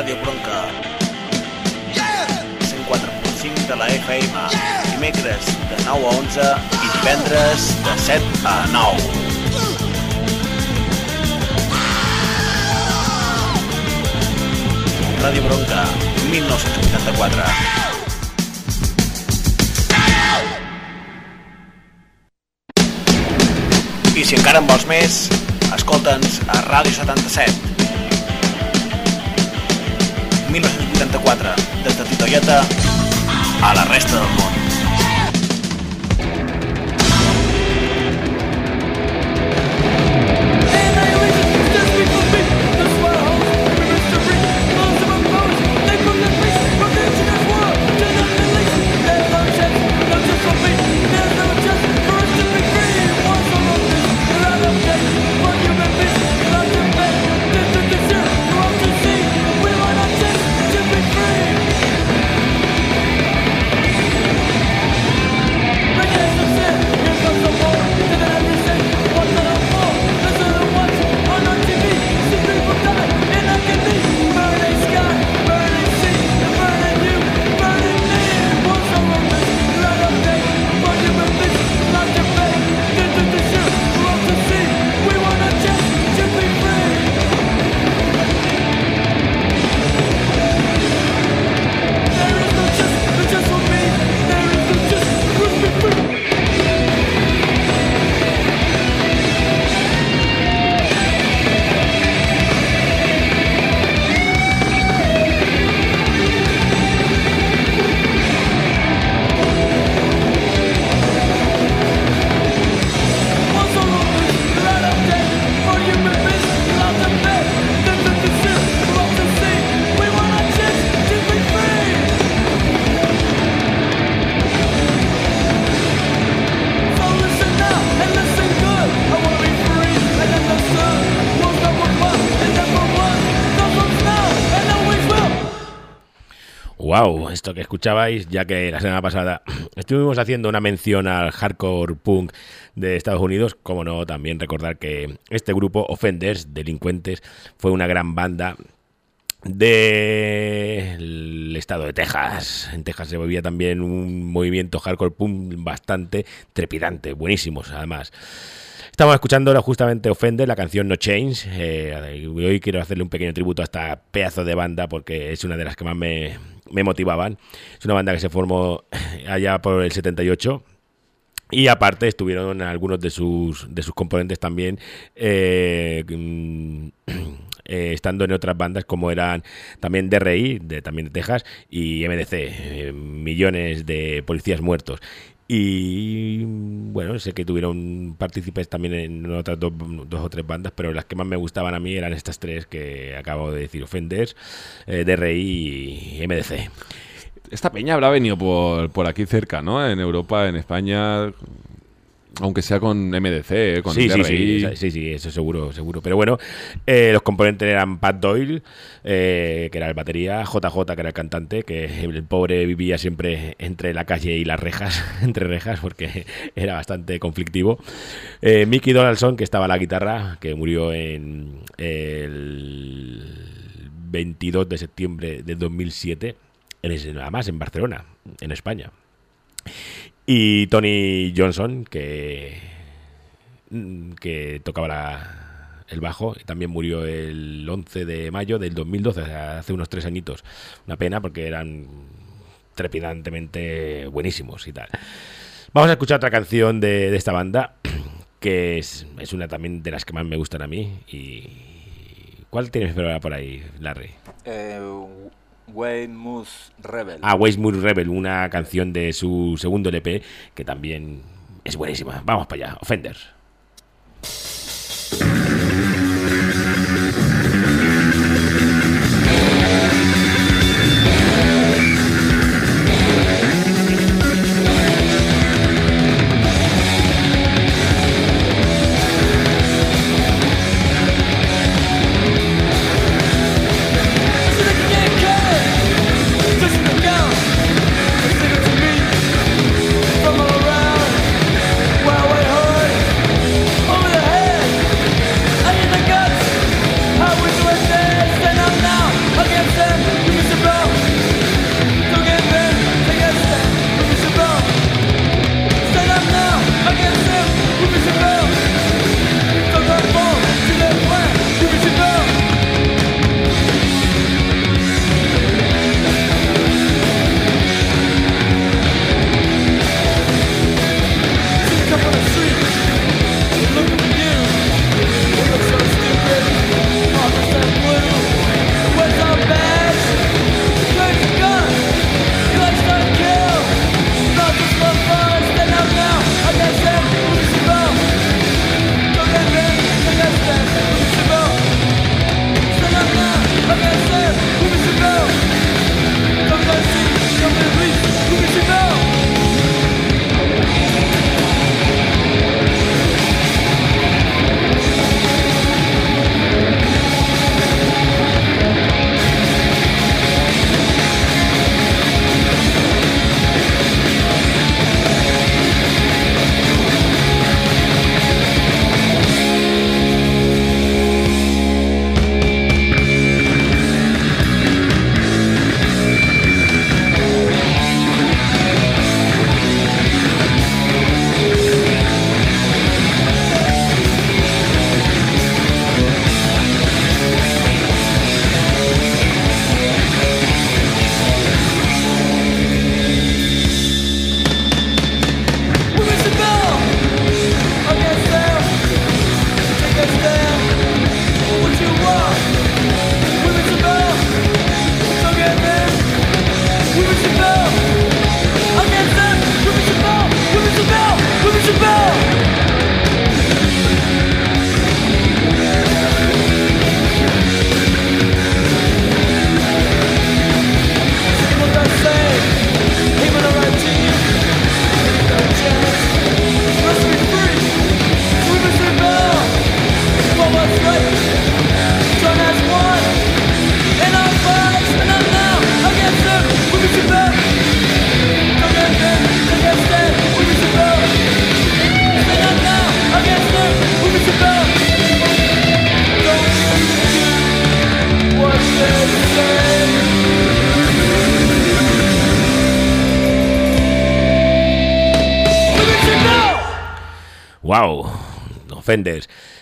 Ràdio Bronca. 104.5 de la FM. Dimecres de 9 a 11 i divendres de 7 a 9. Ràdio Bronca, 1984. I si encara en vols més, escolta'ns a Ràdio 77. 1984, des de Titoieta a la del món. Wow, esto que escuchabais, ya que la semana pasada [clears throat] estuvimos haciendo una mención al hardcore punk de Estados Unidos, como no, también recordar que este grupo, Offenders, Delincuentes, fue una gran banda del estado de Texas. En Texas se movía también un movimiento hardcore punk bastante trepidante, buenísimos además. Estamos escuchando ahora justamente Offender, la canción No Change. Eh, hoy quiero hacerle un pequeño tributo a esta pedazo de banda porque es una de las que más me, me motivaban. Es una banda que se formó [laughs] allá por el 78. Y aparte estuvieron algunos de sus, de sus componentes también eh, mm, [clears throat] eh, estando en otras bandas como eran también DRI, de, también de Texas, y MDC, eh, millones de policías muertos. Y bueno, sé que tuvieron partícipes también en otras dos, o tres bandas, pero las que más me gustaban a mí eran estas tres que acabo de decir: Offenders, eh, DRI y MDC. Esta peña habrá venido por, por aquí cerca, ¿no? En Europa, en España, aunque sea con MDC, eh, con sí, DRI. Sí, sí, sí, sí, eso seguro, seguro. Pero bueno, eh, los componentes eran Pat Doyle, eh, que era el batería, JJ, que era el cantante, que el pobre vivía siempre entre la calle y las rejas, [laughs] entre rejas, porque [laughs] era bastante conflictivo. Mickey Donaldson, que estaba a la guitarra, que murió en el 22 de septiembre de 2007, en, nada más en Barcelona, en España. Y Tony Johnson, que, que tocaba la, el bajo, también murió el 11 de mayo del 2012, hace unos tres añitos. Una pena porque eran trepidantemente buenísimos y tal. Vamos a escuchar otra canción de, de esta banda, [clears throat] que es, es, una también de las que más me gustan a mí. Y ¿Cuál tienes por ahí, Larry? Eh, Weymouth Rebel. Ah, Weymouth Rebel, una canción de su segundo LP que también es buenísima. Vamos para allá, Offender.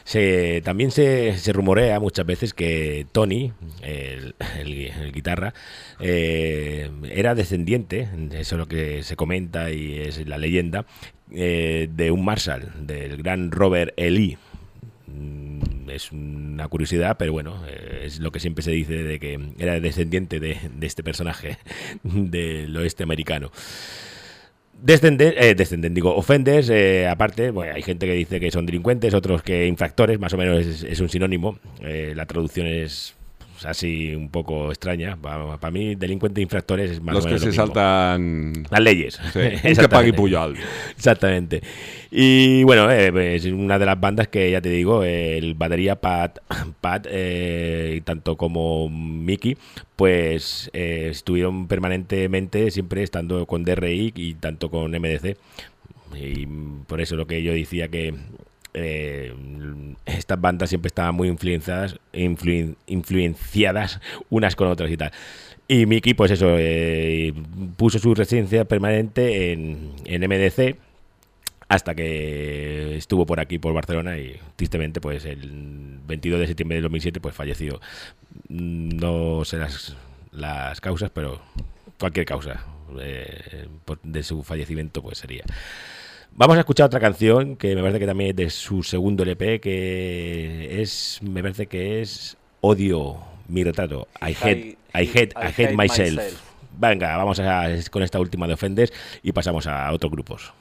Se, también se, se rumorea muchas veces que Tony, el, guitarra, eh, era descendiente, eso es lo que se comenta y es la leyenda, eh, de un Marshall, del gran Robert. Lee. Mm, Es una curiosidad, pero bueno, eh, es lo que siempre se dice de que era descendiente de, de este personaje [laughs] del oeste americano. Descender, eh, digo, offenders, eh, aparte, bueno, hay gente que dice que son delincuentes, otros que infractores, más o menos es, es un sinónimo. Eh, la traducción es así un poco extraña. Para, mí, delincuente e infractores es más Los o que se mismo. saltan... Las leyes. Sí, [laughs] un que Exactamente. Exactamente. Y bueno, eh, es una de las bandas que ya te digo, el batería Pat, Pat eh, tanto como Mickey, pues eh, estuvieron permanentemente siempre estando con DRI y tanto con MDC. Y por eso lo que yo decía que eh, estas bandas siempre estaban muy influenciadas, influen- influenciadas unas con otras y tal. Y Mickey, pues eso, eh, puso su residencia permanente en, en MDC hasta que estuvo por aquí, por Barcelona, y tristemente, pues el 22 de septiembre de 2007, pues falleció. No sé las, las causas, pero cualquier causa eh, de su fallecimiento, pues sería. Vamos a escuchar otra canción que me parece que también es de su segundo LP, que es, me parece que es Odio mi retrato. I hate, I hate, I hate myself. Venga, vamos a, con esta última de Offenders y pasamos a otros grupos.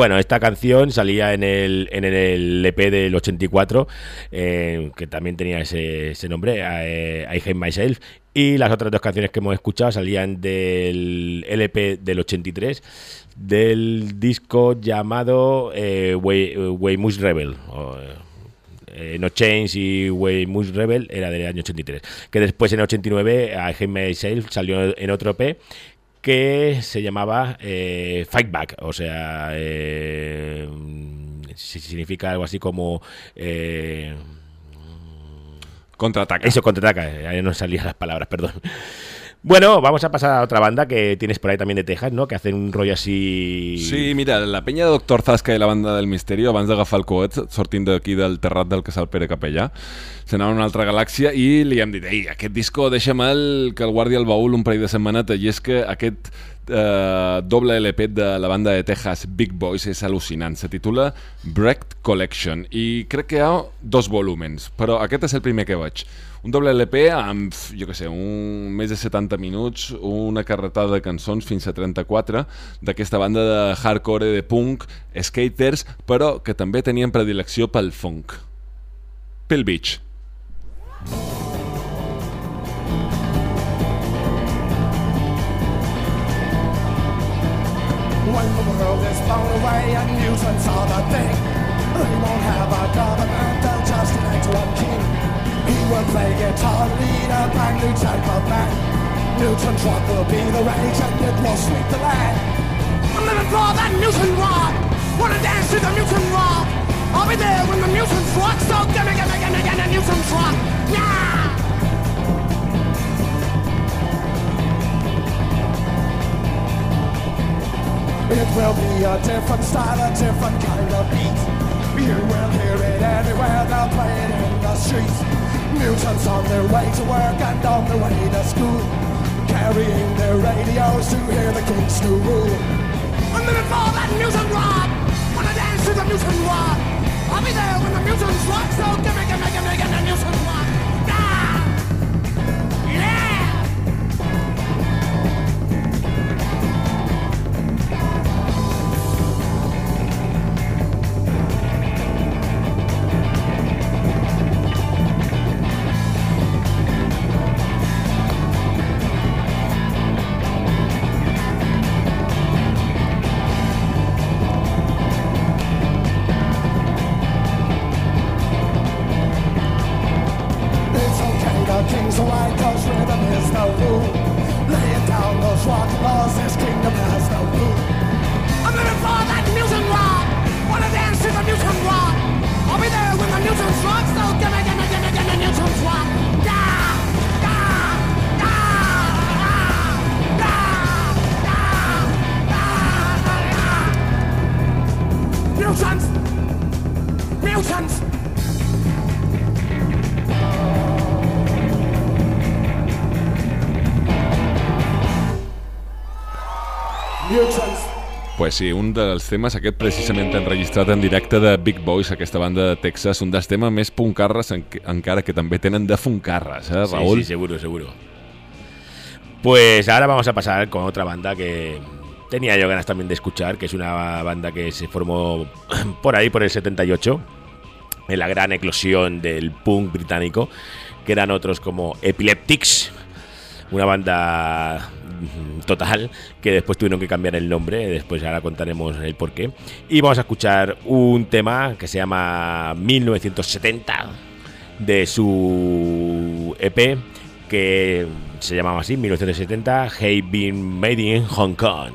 Bueno, esta canción salía en el, en el EP del 84, eh, que también tenía ese, nombre, eh, I Hate Myself, y las otras dos canciones que hemos escuchado salían del LP del 83, del disco llamado eh, Way, Way Rebel. eh, No Change y Way Rebel era del año 83. Que después en el 89 I Hate Myself salió en otro EP que se llamaba eh, Fight Back, o sea, eh, si- significa algo así como... Eh, Contraataca. Eso, contraataca, ahí no salían las palabras, perdón. Bueno, vamos a pasar a otra banda que tienes por ahí también de Texas, ¿no? Que hacen un rollo así... Sí, mira, la penya de Doctor Zasca i la banda del Misteri, abans d'agafar el coet, sortint d'aquí del terrat del casal Pere Capellà, s'anava a una altra galàxia i li hem dit, ei, aquest disco deixa'm el, que el guardi al baúl un parell de setmanetes, i és que aquest eh, doble LP de la banda de Texas Big Boys és al·lucinant. Se titula Brecht Collection i crec que hi ha dos volúmens, però aquest és el primer que veig. Un doble LP amb, jo què sé, un, més de 70 minuts, una carretada de cançons fins a 34 d'aquesta banda de hardcore, de punk, skaters, però que també tenien predilecció pel funk. Pill Beach. When the world is blown away and mutants are the thing, he won't have a government, they'll just elect one king. He will play guitar, lead a brand new type of band. Mutant rock will be the rage and it will sweep the land. I'm living for that mutant rock, wanna dance to the mutant rock. I'll be there when the mutants rock, so gimme, gimme, gimme, gimme mutant rock. Yeah! It will be a different style, a different kind of beat. You will hear it everywhere, they'll play it in the streets. Mutants on their way to work and on their way to school. Carrying their radios to hear the kings new rule. I'm living for that mutant rock. Wanna dance to the mutant rock. I'll be there when the mutants rock, so gimme, gimme, gimme, gimme mutant Pues sí, un dels temes aquest precisament enregistrat en directe de Big Boys, aquesta banda de Texas, un dels temes més puncarres en, encara que també tenen de funcarres, eh, Raúl? Sí, sí, seguro, seguro. Pues ahora vamos a pasar con otra banda que tenía yo ganas también de escuchar, que es una banda que se formó [clears throat] por ahí, por el 78, en la gran eclosión del punk británico, que eran otros como Epileptics, una banda total que después tuvieron que cambiar el nombre, después ahora contaremos el porqué. Y vamos a escuchar un tema que se llama 1970 de su EP que se llamaba así, 1970, Hey Been Made in Hong Kong.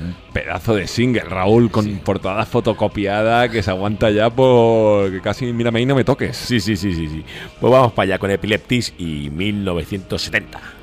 Un pedazo de single, Raúl, con portada fotocopiada que se aguanta ya por que casi mírame y no me toques. Sí, sí, sí, sí, sí. Pues vamos para allá con Epileptis y 1970.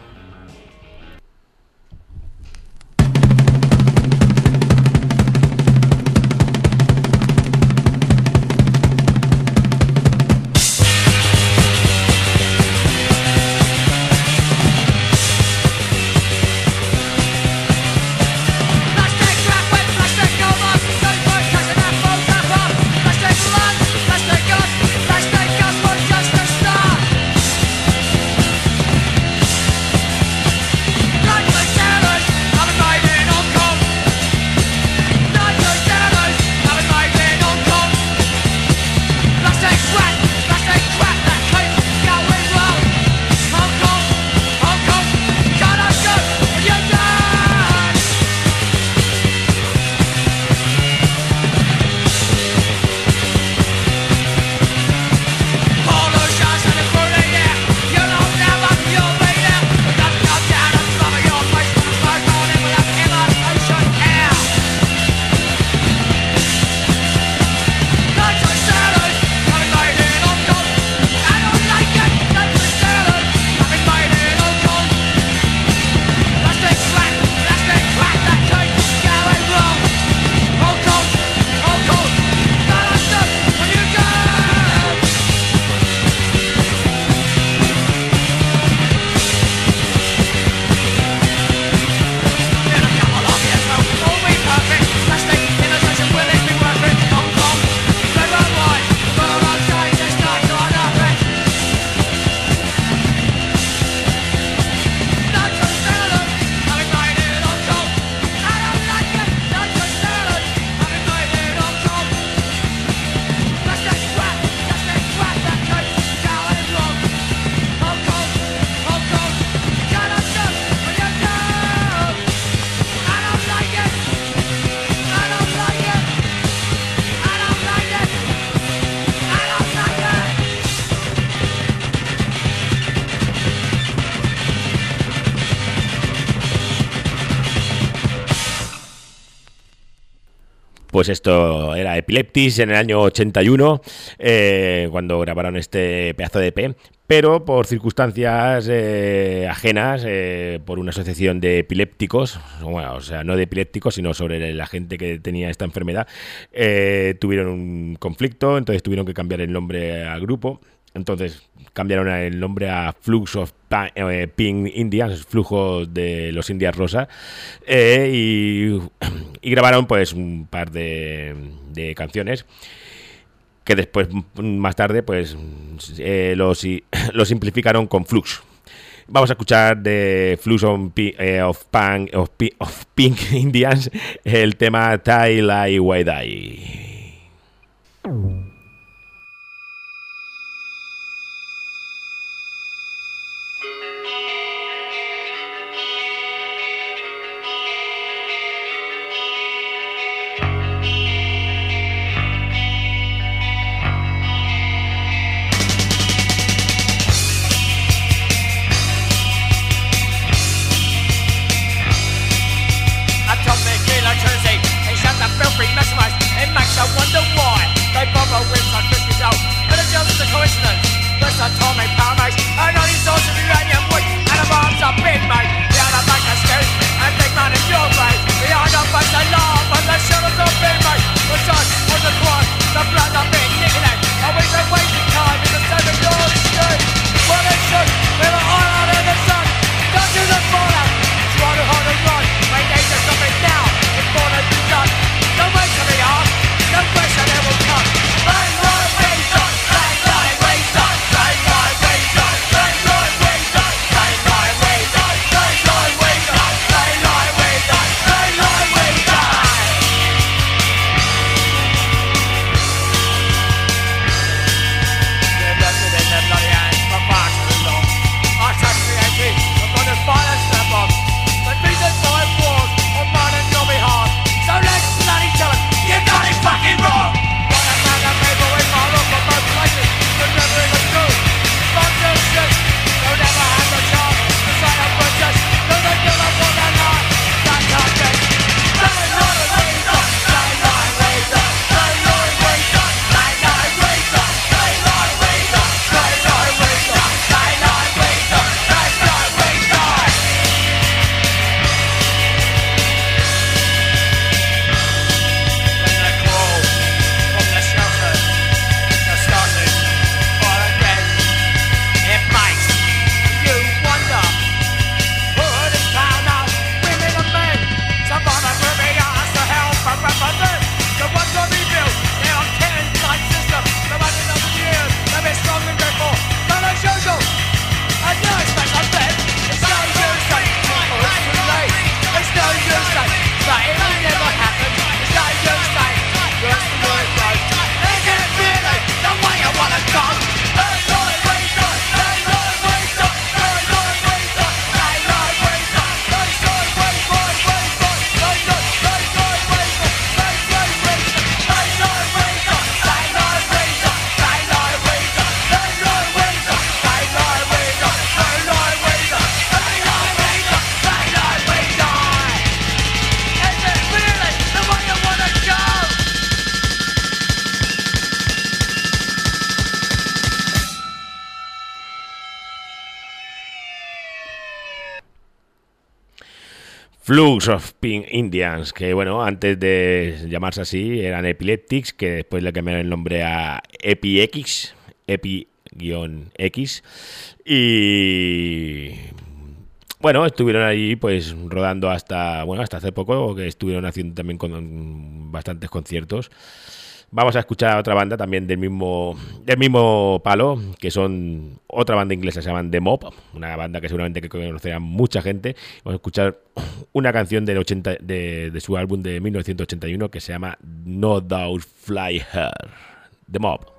Pues esto era Epileptis en el año 81, eh, cuando grabaron este pedazo de EP, pero por circunstancias eh, ajenas, eh, por una asociación de epilépticos, bueno, o sea, no de epilépticos, sino sobre la gente que tenía esta enfermedad, eh, tuvieron un conflicto, entonces tuvieron que cambiar el nombre al grupo. Entonces cambiaron el nombre a Flux of eh, Pink Indians, Flujos de los Indias Rosa, eh, y, grabaron pues un par de, de canciones que después, más tarde, pues eh, lo los simplificaron con Flux. Vamos a escuchar de Flux on eh, of, of, Pink Indians el tema Thai Lai Wai Dai. Of Pink Indians, que bueno, antes de llamarse así eran Epileptics, que después le cambiaron el nombre a EpiX, Epi-X, y bueno, estuvieron allí pues rodando hasta, bueno, hasta hace poco, que estuvieron haciendo también con bastantes conciertos. Vamos a escuchar a otra banda también del mismo, del mismo palo, que son otra banda inglesa, se llaman The Mob, una banda que seguramente que conocerá mucha gente. Vamos a escuchar una canción del 80, de, de su álbum de 1981 que se llama No Doubt Fly Her, The Mob.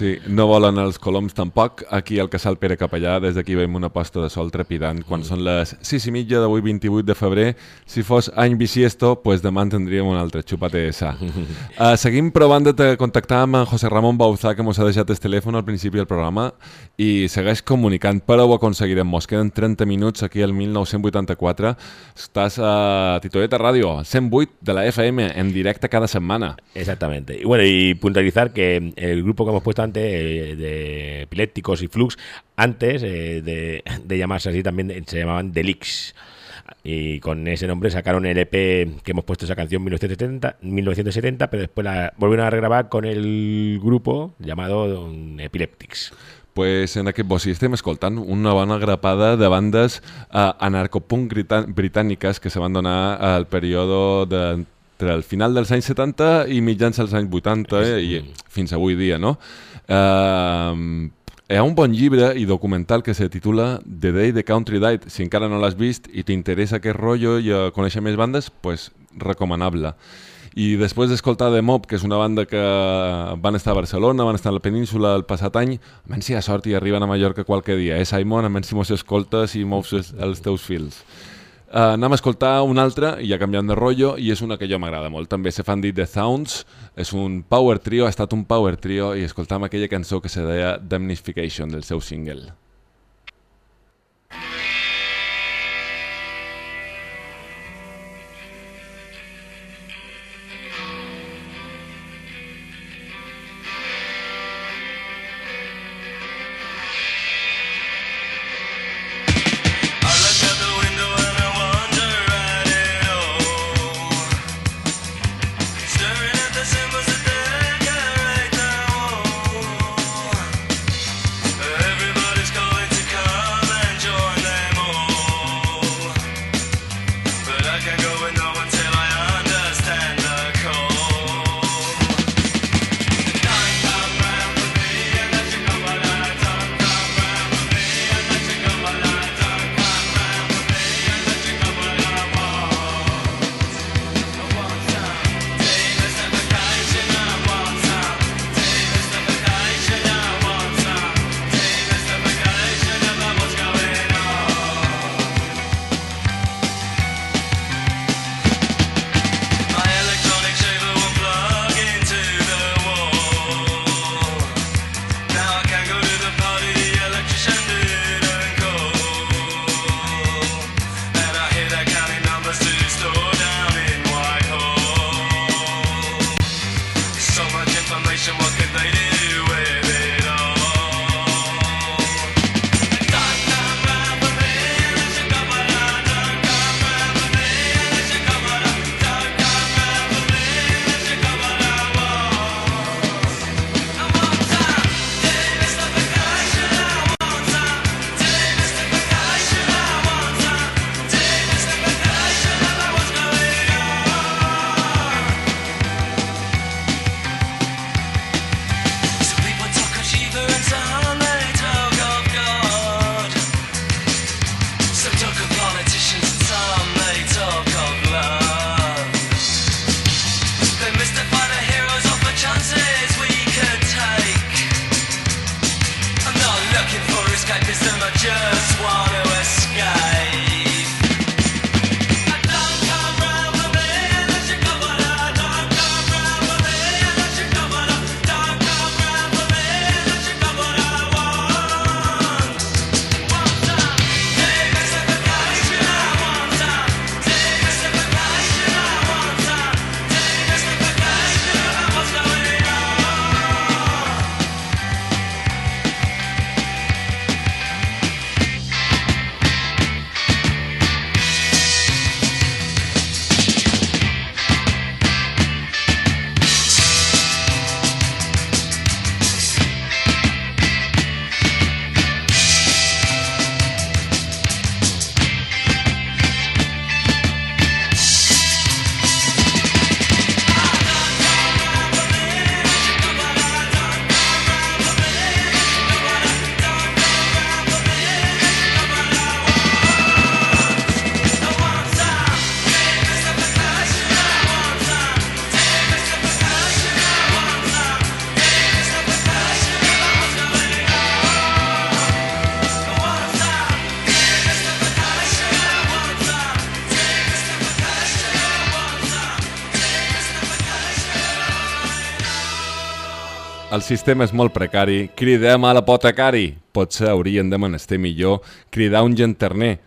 Sí, no volen els coloms tampoc. Aquí al Casal Pere Capellà, des d'aquí veiem una posta de sol trepidant. Quan són les 6 i mitja d'avui 28 de febrer, si fos any bisiesto, pues demà en tindríem un altre xupate de sa. Uh, [laughs] seguim provant de contactar amb en José Ramon Bauzá, que mos ha deixat el telèfon al principi del programa, i segueix comunicant, però ho aconseguirem. Mos queden 30 minuts aquí al 1984. Estàs a Titoeta Ràdio, 108 de la FM, en directe cada setmana. Exactamente. Y bueno, y puntualizar que el grupo que hemos puesto antes, eh, de epilépticos y flux, antes eh, de, de llamarse así también se llamaban Delix. Y con ese nombre sacaron el EP que hemos puesto esa canción 1970, 1970 pero después la volvieron a regrabar con el grupo llamado Epileptics. pues en aquest bosc hi estem escoltant una bona grapada de bandes uh, anarcopunk britàniques que se van donar al període de, entre el final dels anys 70 i mitjans dels anys 80 eh, i fins avui dia, no? Uh, hi ha un bon llibre i documental que se titula The Day the Country Died. Si encara no l'has vist i t'interessa aquest rotllo i uh, conèixer més bandes, pues recomanable. I després d'escoltar The Mob, que és una banda que van estar a Barcelona, van estar a la península el passat any, a menys si hi ha sort i arriben a Mallorca qualque dia, eh, Simon? A menys si mos escoltes i mous els teus fils. Uh, anem a escoltar una altra, ja canviant de rotllo, i és una que jo m'agrada molt. També se fan dir The Sounds, és un power trio, ha estat un power trio, i escoltam aquella cançó que se deia Damnification, del seu single. Sistema és molt precari, cridem a l'apotecari. Potser haurien de menester millor cridar un genterner,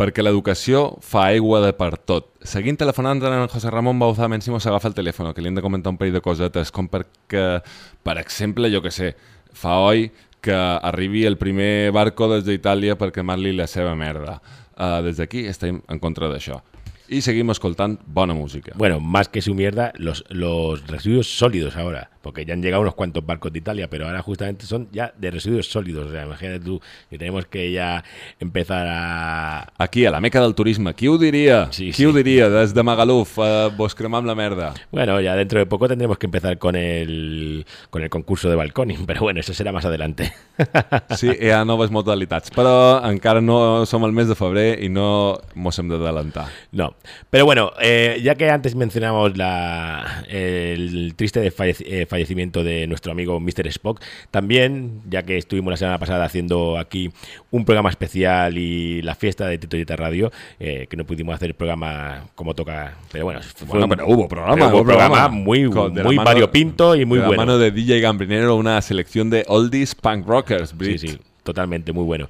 perquè l'educació fa aigua de per tot. Seguint telefonant en José Ramon Bauzá, Mensimo s'agafa el telèfon, que li hem de comentar un parell de cosetes, com perquè, per exemple, jo que sé, fa oi que arribi el primer barco des d'Itàlia per quemar-li la seva merda. Uh, des d'aquí estem en contra d'això. I seguim escoltant bona música. Bueno, más que su mierda, los, los residuos sólidos ahora. Porque ya han llegado unos cuantos barcos de Italia, pero ahora justamente son ya de residuos sólidos. O sea, imagínate tú que tenemos que ya empezar a... Aquí, a la meca del turisme. Qui ho diria? Sí, Qui ho diria? Des de Magaluf, uh, vos cremam la merda. Bueno, ya dentro de poco tendremos que empezar con el, con el concurso de balconing, [laughs] pero bueno, eso será más adelante. [laughs] Sí, hi ha noves modalitats, però encara no som al mes de febrer i no mos hem d'adelantar. No. Pero bueno, eh, ya que antes mencionamos la, el triste de falleci- eh, fallecimiento de nuestro amigo Mr. Spock, también, ya que estuvimos la semana pasada haciendo aquí un programa especial y la fiesta de Tito Radio, eh, que no pudimos hacer el programa como toca, pero bueno, fue Bueno, un- pero hubo programa, pero hubo programa programa. muy, Con- muy mano- variopinto y muy de la bueno. mano de DJ Gambrinero, una selección de oldies punk rockers, Sí, sí, totalmente, muy bueno.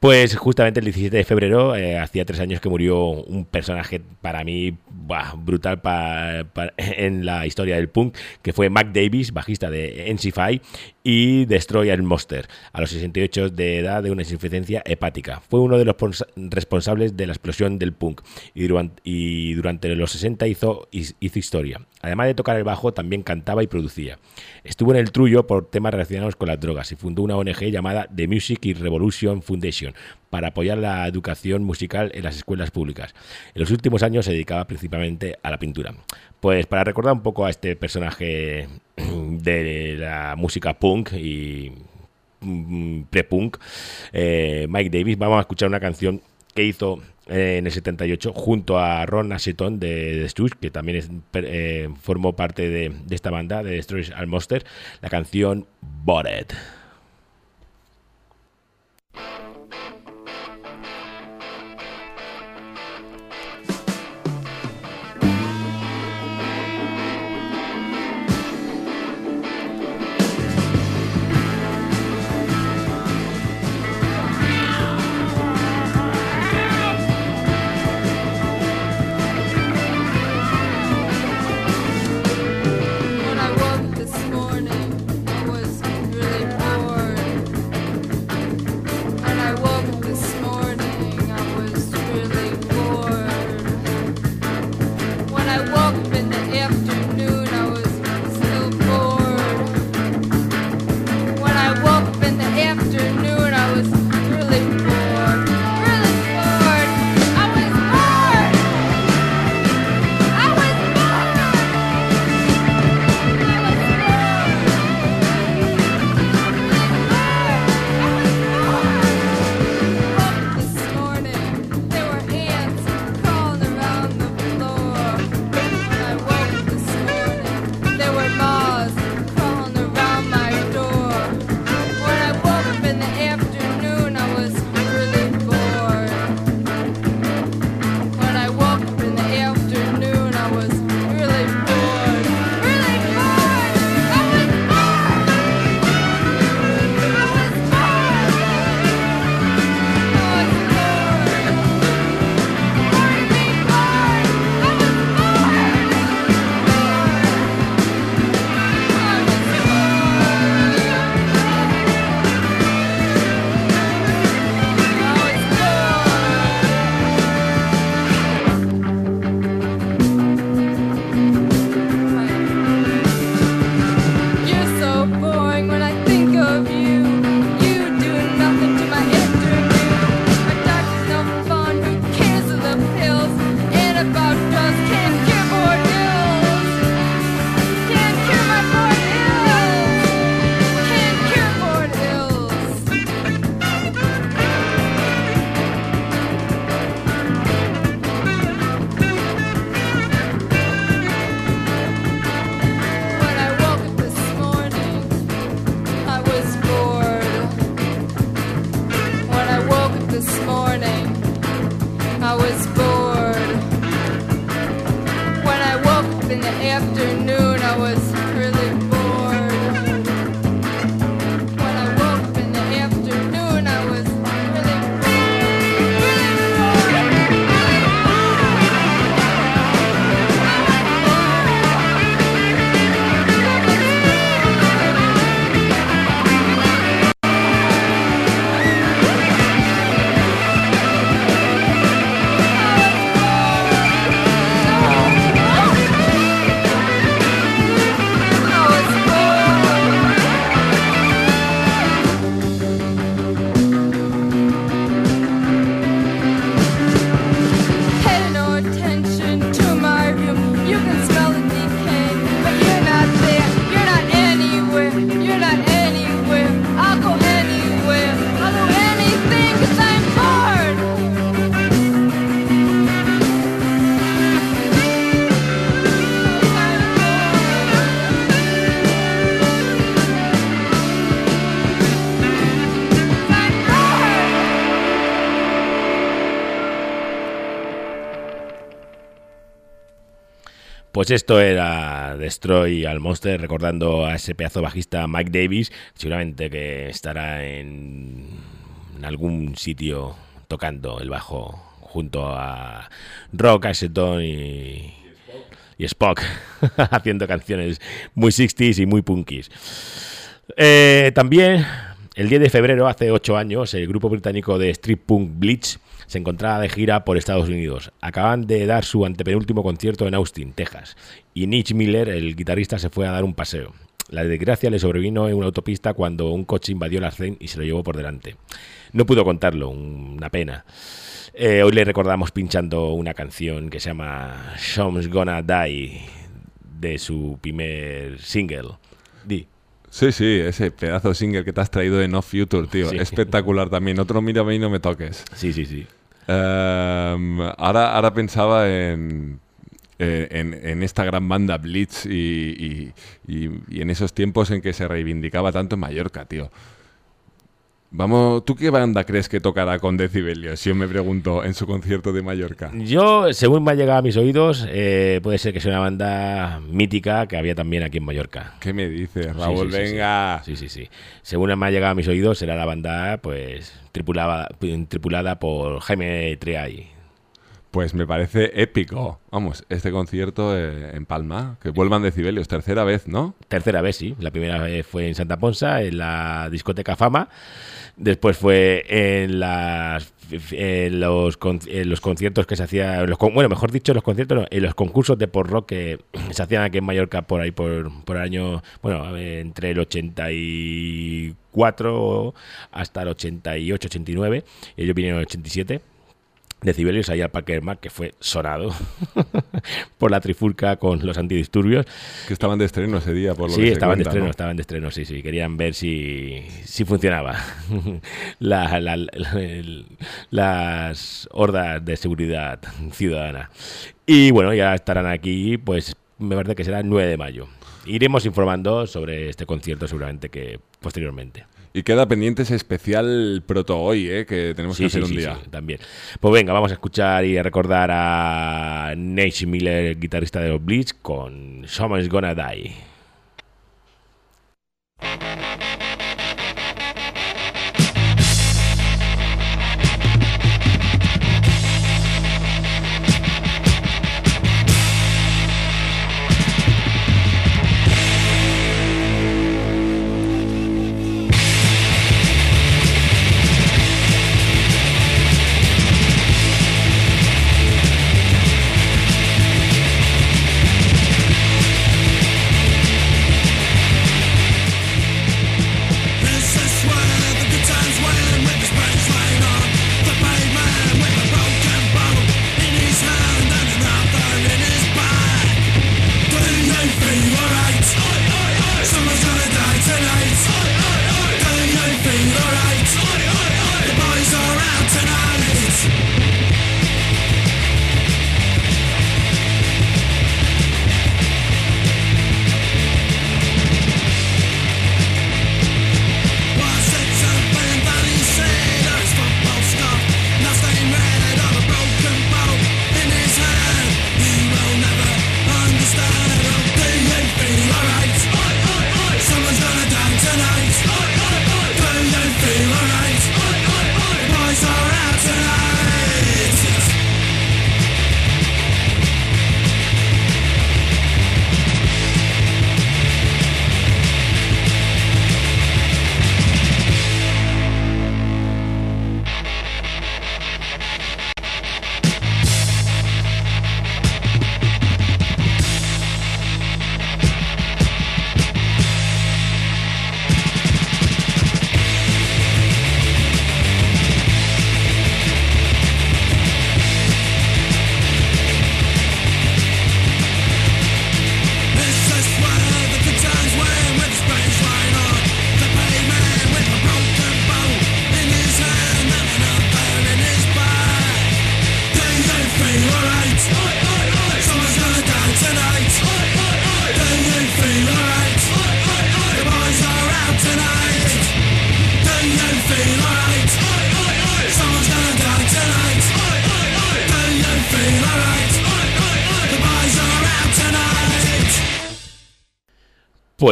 Pues justamente el 17 de febrero, eh, hacía tres años que murió un personaje para mí brutal pa- [laughs] en la historia del punk, que fue Mac Davis, bajista de NC5 y Destroyer Monster, a los 68 de edad de una insuficiencia hepática. Fue uno de los pons- responsables de la explosión del punk y durante, los 60 hizo, hizo historia. Además de tocar el bajo, también cantaba y producía. Estuvo en el trullo por temas relacionados con las drogas y fundó una ONG llamada The Music Revolution Foundation para apoyar la educación musical en las escuelas públicas. En los últimos años se dedicaba principalmente a la pintura. Pues para recordar un poco a este personaje de la música punk y mm, pre-punk, eh, Mike Davis, vamos a escuchar una canción que hizo eh, en el 78 junto a Ron Asheton de The Stooges, que también eh, formó parte de, esta banda, de Destroy All Monster, la canción Bored. Pues esto era Destroy al Monster, recordando a ese pedazo bajista Mike Davis, seguramente que estará en, en algún sitio tocando el bajo junto a Rock, Asheton y, y Spock, [laughs] haciendo canciones muy 60s y muy punkies. Eh, también, el 10 de febrero, hace 8 años, el grupo británico de street punk Bleach se encontraba de gira por Estados Unidos. Acaban de dar su antepenúltimo concierto en Austin, Texas, y Mitch Miller, el guitarrista, se fue a dar un paseo. La desgracia le sobrevino en una autopista cuando un coche invadió la arcén y se lo llevó por delante. No pudo contarlo, una pena. Eh, hoy le recordamos pinchando una canción que se llama Some's Gonna Die de su primer single. Sí, sí, ese pedazo de single que te has traído de No Future, tío. Sí. Espectacular también. Otro mira a mí no me toques. Sí, sí, sí. Em, ahora, ahora pensaba en, eh, en, en esta gran banda Blitz y, y- y- y en esos tiempos en que se reivindicaba tanto en Mallorca, tío. Vamos, ¿tú qué banda crees que tocará con Decibelios? Si yo me pregunto en su concierto de Mallorca. Yo, según me ha llegado a mis oídos, eh, puede ser que sea una banda mítica que había también aquí en Mallorca. ¿Qué me dices, Raúl? sí, sí, sí. Venga. Sí, sí, sí. Según me ha llegado a mis oídos, será la banda, pues, tripulada, tripulada por Jaime Triay. Pues me parece épico. Vamos, este concierto eh, en Palma, que vuelvan Decibelios, tercera vez, ¿no? Tercera vez, sí. La primera vez fue en Santa Ponsa, en la discoteca Fama. Después fue en, las, en los, los conciertos que se hacían, bueno, mejor dicho, los conciertos, no, en los concursos de por rock que se hacían aquí en Mallorca por ahí, por, por año, bueno, entre el 84 hasta el 88, 89. Ellos vinieron en el 87 decibelios ahí al Parque del Mar, que fue sonado [laughs] por la trifulca con los antidisturbios. Que estaban de estreno ese día, por lo Sí, que se estaban de cuenta, estreno, ¿no? estaban de estreno, sí, sí. Querían ver si, si funcionaba. [laughs] La- la- la- el- las hordas de seguridad ciudadana. Y bueno, ya estarán aquí, pues me parece que será el 9 de mayo. Iremos informando sobre este concierto seguramente que posteriormente. Y queda pendiente ese especial proto hoy, ¿eh? que tenemos que Sí, hacer sí, un sí, día. también. Pues venga, vamos a escuchar y a recordar a Nate Miller, guitarrista de los Bleach, con Someone's Gonna Die.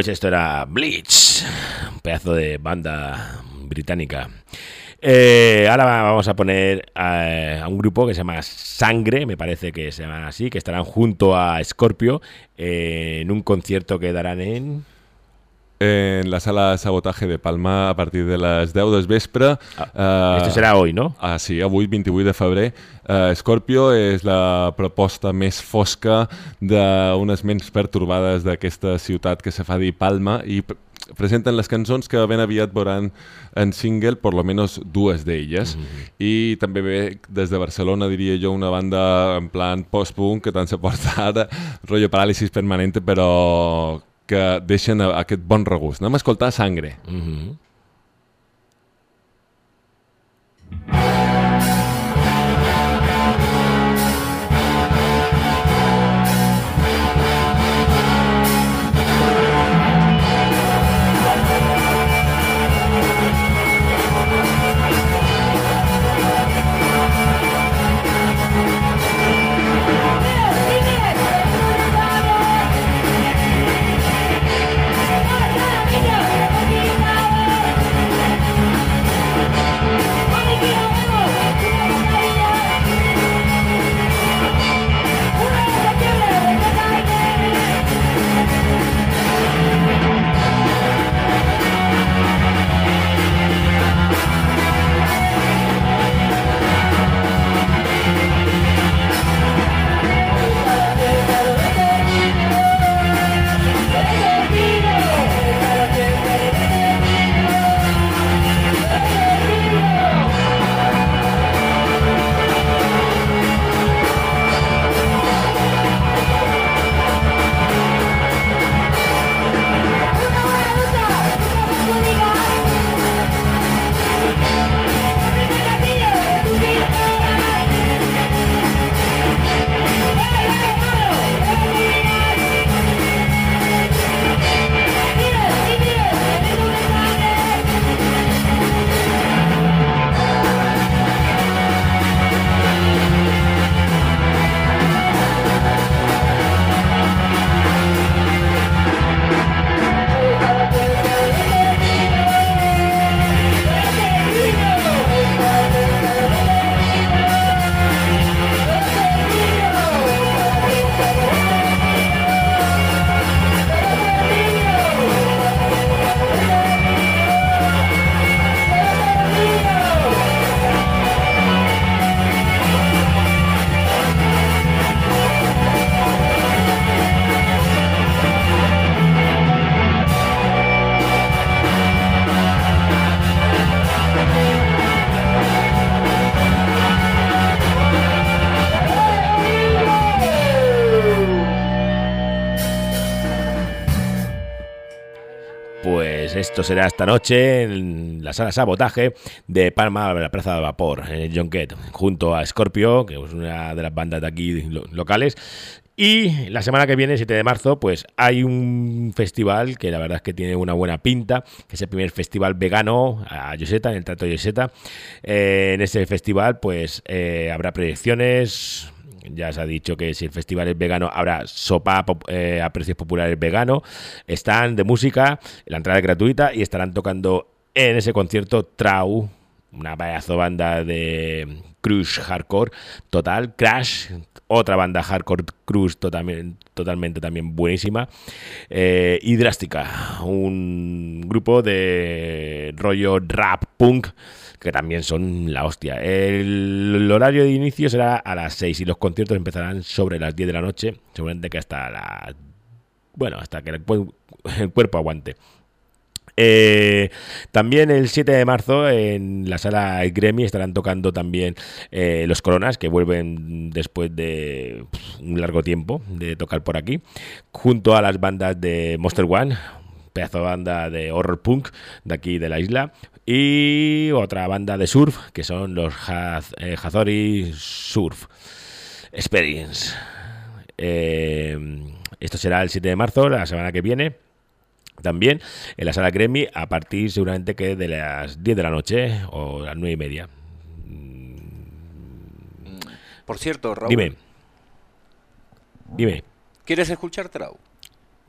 Pues esto era Bleach, un pedazo de banda británica. Eh, ahora va- vamos a poner a, un grupo que se llama Sangre, me parece que se llama así, que estarán junto a Scorpio en un concierto que darán en... En la sala Sabotaje de Palma a partir de les 10 del vespre. Ah, esto serà hoy, no? Ah, sí, avui, 28 de febrer. Uh, Scorpio és la proposta més fosca d'unes ments pertorbades d'aquesta ciutat que se fa dir Palma i pre- presenten les cançons que ben aviat veuran en single, por lo menos dues d'elles. I també ve des de Barcelona, diria jo, una banda en plan post-punk que tant se porta ara, rotllo paràlisis permanente, però que deixen aquest bon regust. Anem a escoltar Sangre. Mhm. Pues esto será esta noche en la sala Sabotaje de Palma, la Plaza de Vapor, en el Jonquet, junto a Scorpio, que es una de las bandas de aquí lo- locales. Y la semana que viene, 7 de marzo, pues hay un festival que la verdad es que tiene una buena pinta, que es el primer festival vegano a Yoseta, en el Trato Yoseta. Eh, en ese festival, pues eh, habrá proyecciones, ya se ha dicho que si el festival es vegano, habrá sopa eh, a precios populares vegano, están de música, la entrada es gratuita y estarán tocando en ese concierto Trau, una pedazo banda de cruise hardcore total, Crash, otra banda hardcore totalmente, totalmente también buenísima, eh, y Drástica, un grupo de rollo rap punk que también son la hostia. El, horario de inicio será a las 6 y los conciertos empezarán sobre las 10 de la noche, seguramente que hasta la... Bueno, hasta que el, cu- el cuerpo aguante. Eh, también el 7 de marzo en la sala Gremi estarán tocando también eh, los Coronas que vuelven después de un largo tiempo de tocar por aquí junto a las bandas de Monster One pedazo de banda de horror punk de aquí de la isla y otra banda de surf que son los Haz- eh, Hazori Surf Experience Eh, esto será el 7 de marzo la semana que viene también en la sala Gremi a partir seguramente que de las 10 de la noche o las 9 y media. Por cierto, Raúl. Dime. Dime. ¿Quieres escuchar Trau?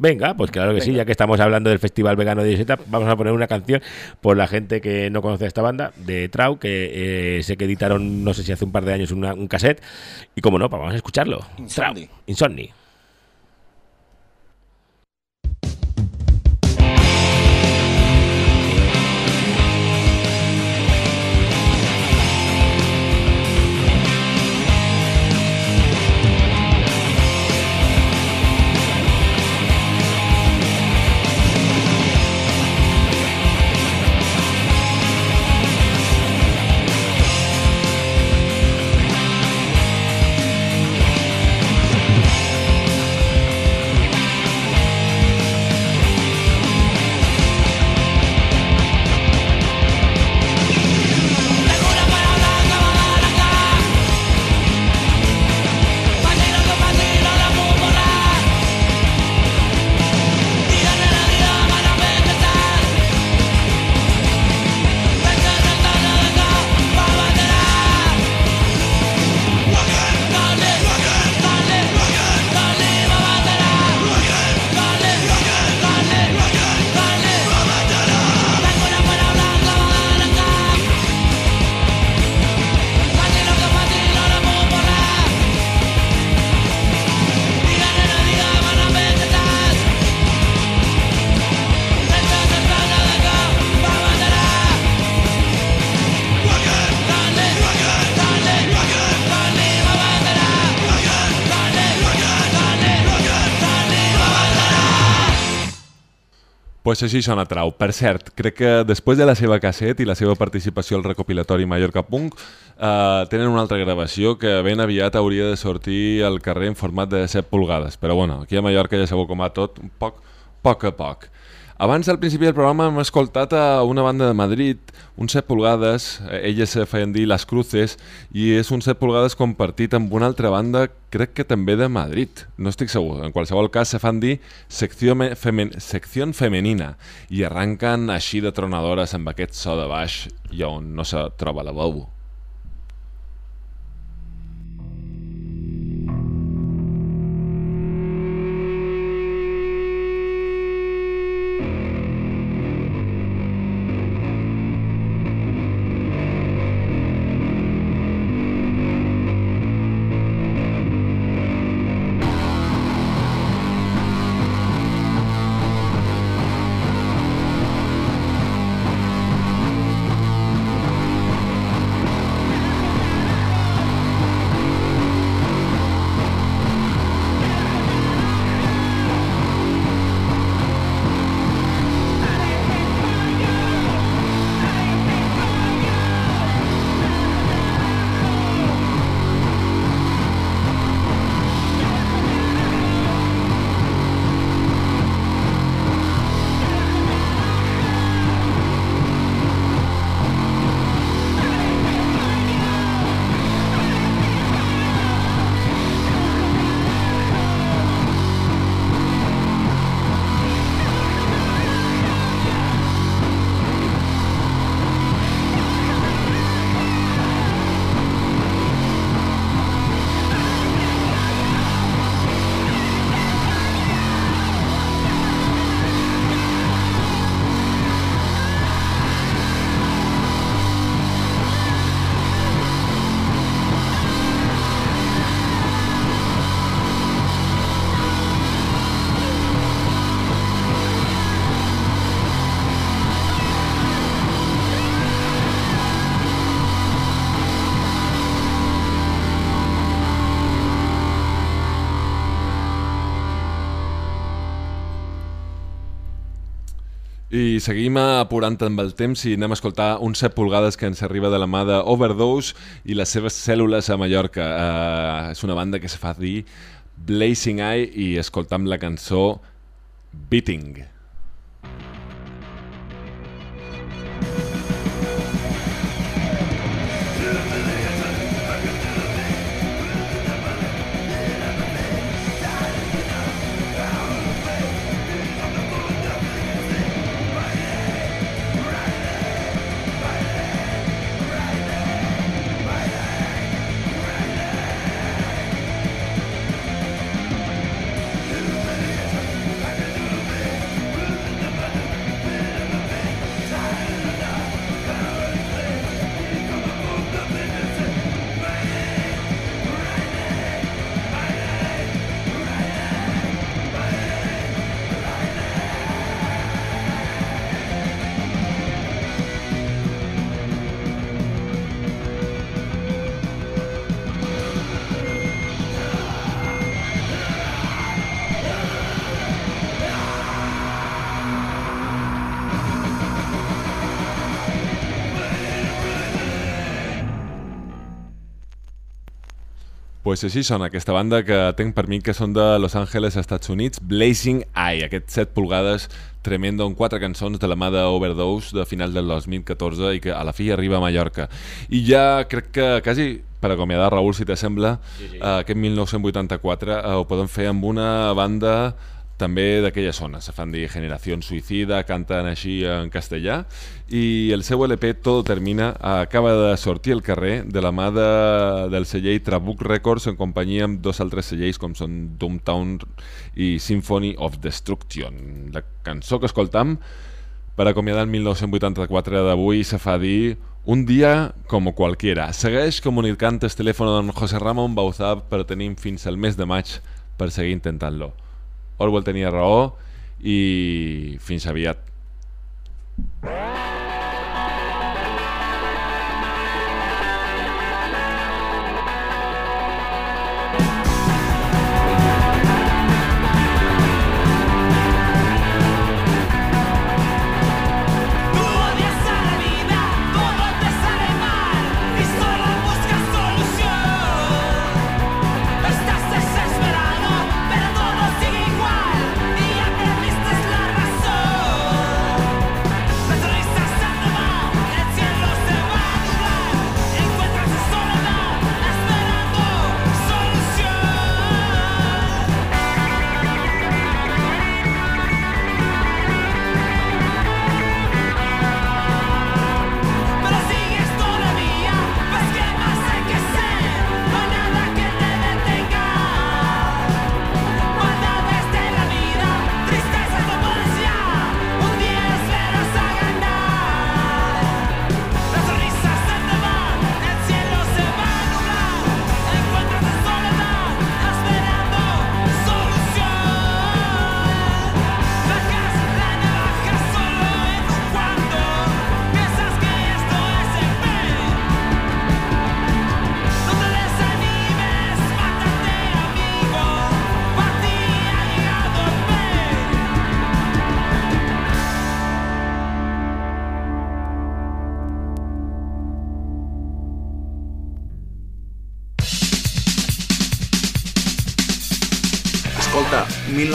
Venga, pues claro que sí, ya que estamos hablando del Festival Vegano de Diseta, vamos a poner una canción por la gente que no conoce esta banda, de Trau, que eh, sé que editaron, no sé si hace un par de años, una- un cassette, y como no, pues vamos a escucharlo. Insomni. Trau, Insomni. Pues així sona Trau. Per cert, crec que després de la seva casset i la seva participació al recopilatori Mallorca Punk, eh, tenen una altra gravació que ben aviat hauria de sortir al carrer en format de 7 pulgades. Però bueno, aquí a Mallorca ja sabeu com va tot, un poc, poc a poc. Abans, al principi del programa, hem escoltat a una banda de Madrid, un 7 pulgades, eh, elles se feien dir Las Cruces, i és un 7 pulgades compartit amb una altra banda, crec que també de Madrid, no estic segur. En qualsevol cas, se fan dir secció, me- femen, secció femenina, i arranquen així de tronadores amb aquest so de baix i on no se troba la veu. Seguim apurant amb el temps i anem a escoltar un 7 pulgades que ens arriba de la mà de Overdose i les seves cèl·lules a Mallorca. Uh, és una banda que se fa dir Blazing Eye i escoltam la cançó Beating. Beating Pues així sona aquesta banda que tenc per mi que són de Los Angeles, Estats Units, Blazing Eye, aquest 7 pulgades tremendo amb quatre cançons de la mà d'Overdose de final del 2014 i que a la fi arriba a Mallorca. I ja crec que quasi per acomiadar, Raül, si t'assembla, sí, sí. eh, aquest 1984 eh, ho podem fer amb una banda també d'aquella zona, se fan dir Generació Suïcida, canten així en castellà i el seu LP Todo Termina acaba de sortir al carrer de la mà de, del celler Trabuc Records en companyia amb dos altres cellers com són Doomtown i Symphony of Destruction. La cançó que escoltam per acomiadar el 1984 d'avui se fa dir un dia como cualquiera. Segueix comunicant el telèfon de don José Ramon Bauzá però tenim fins al mes de maig per seguir intentant-lo. Orwell tenia raó i fins aviat.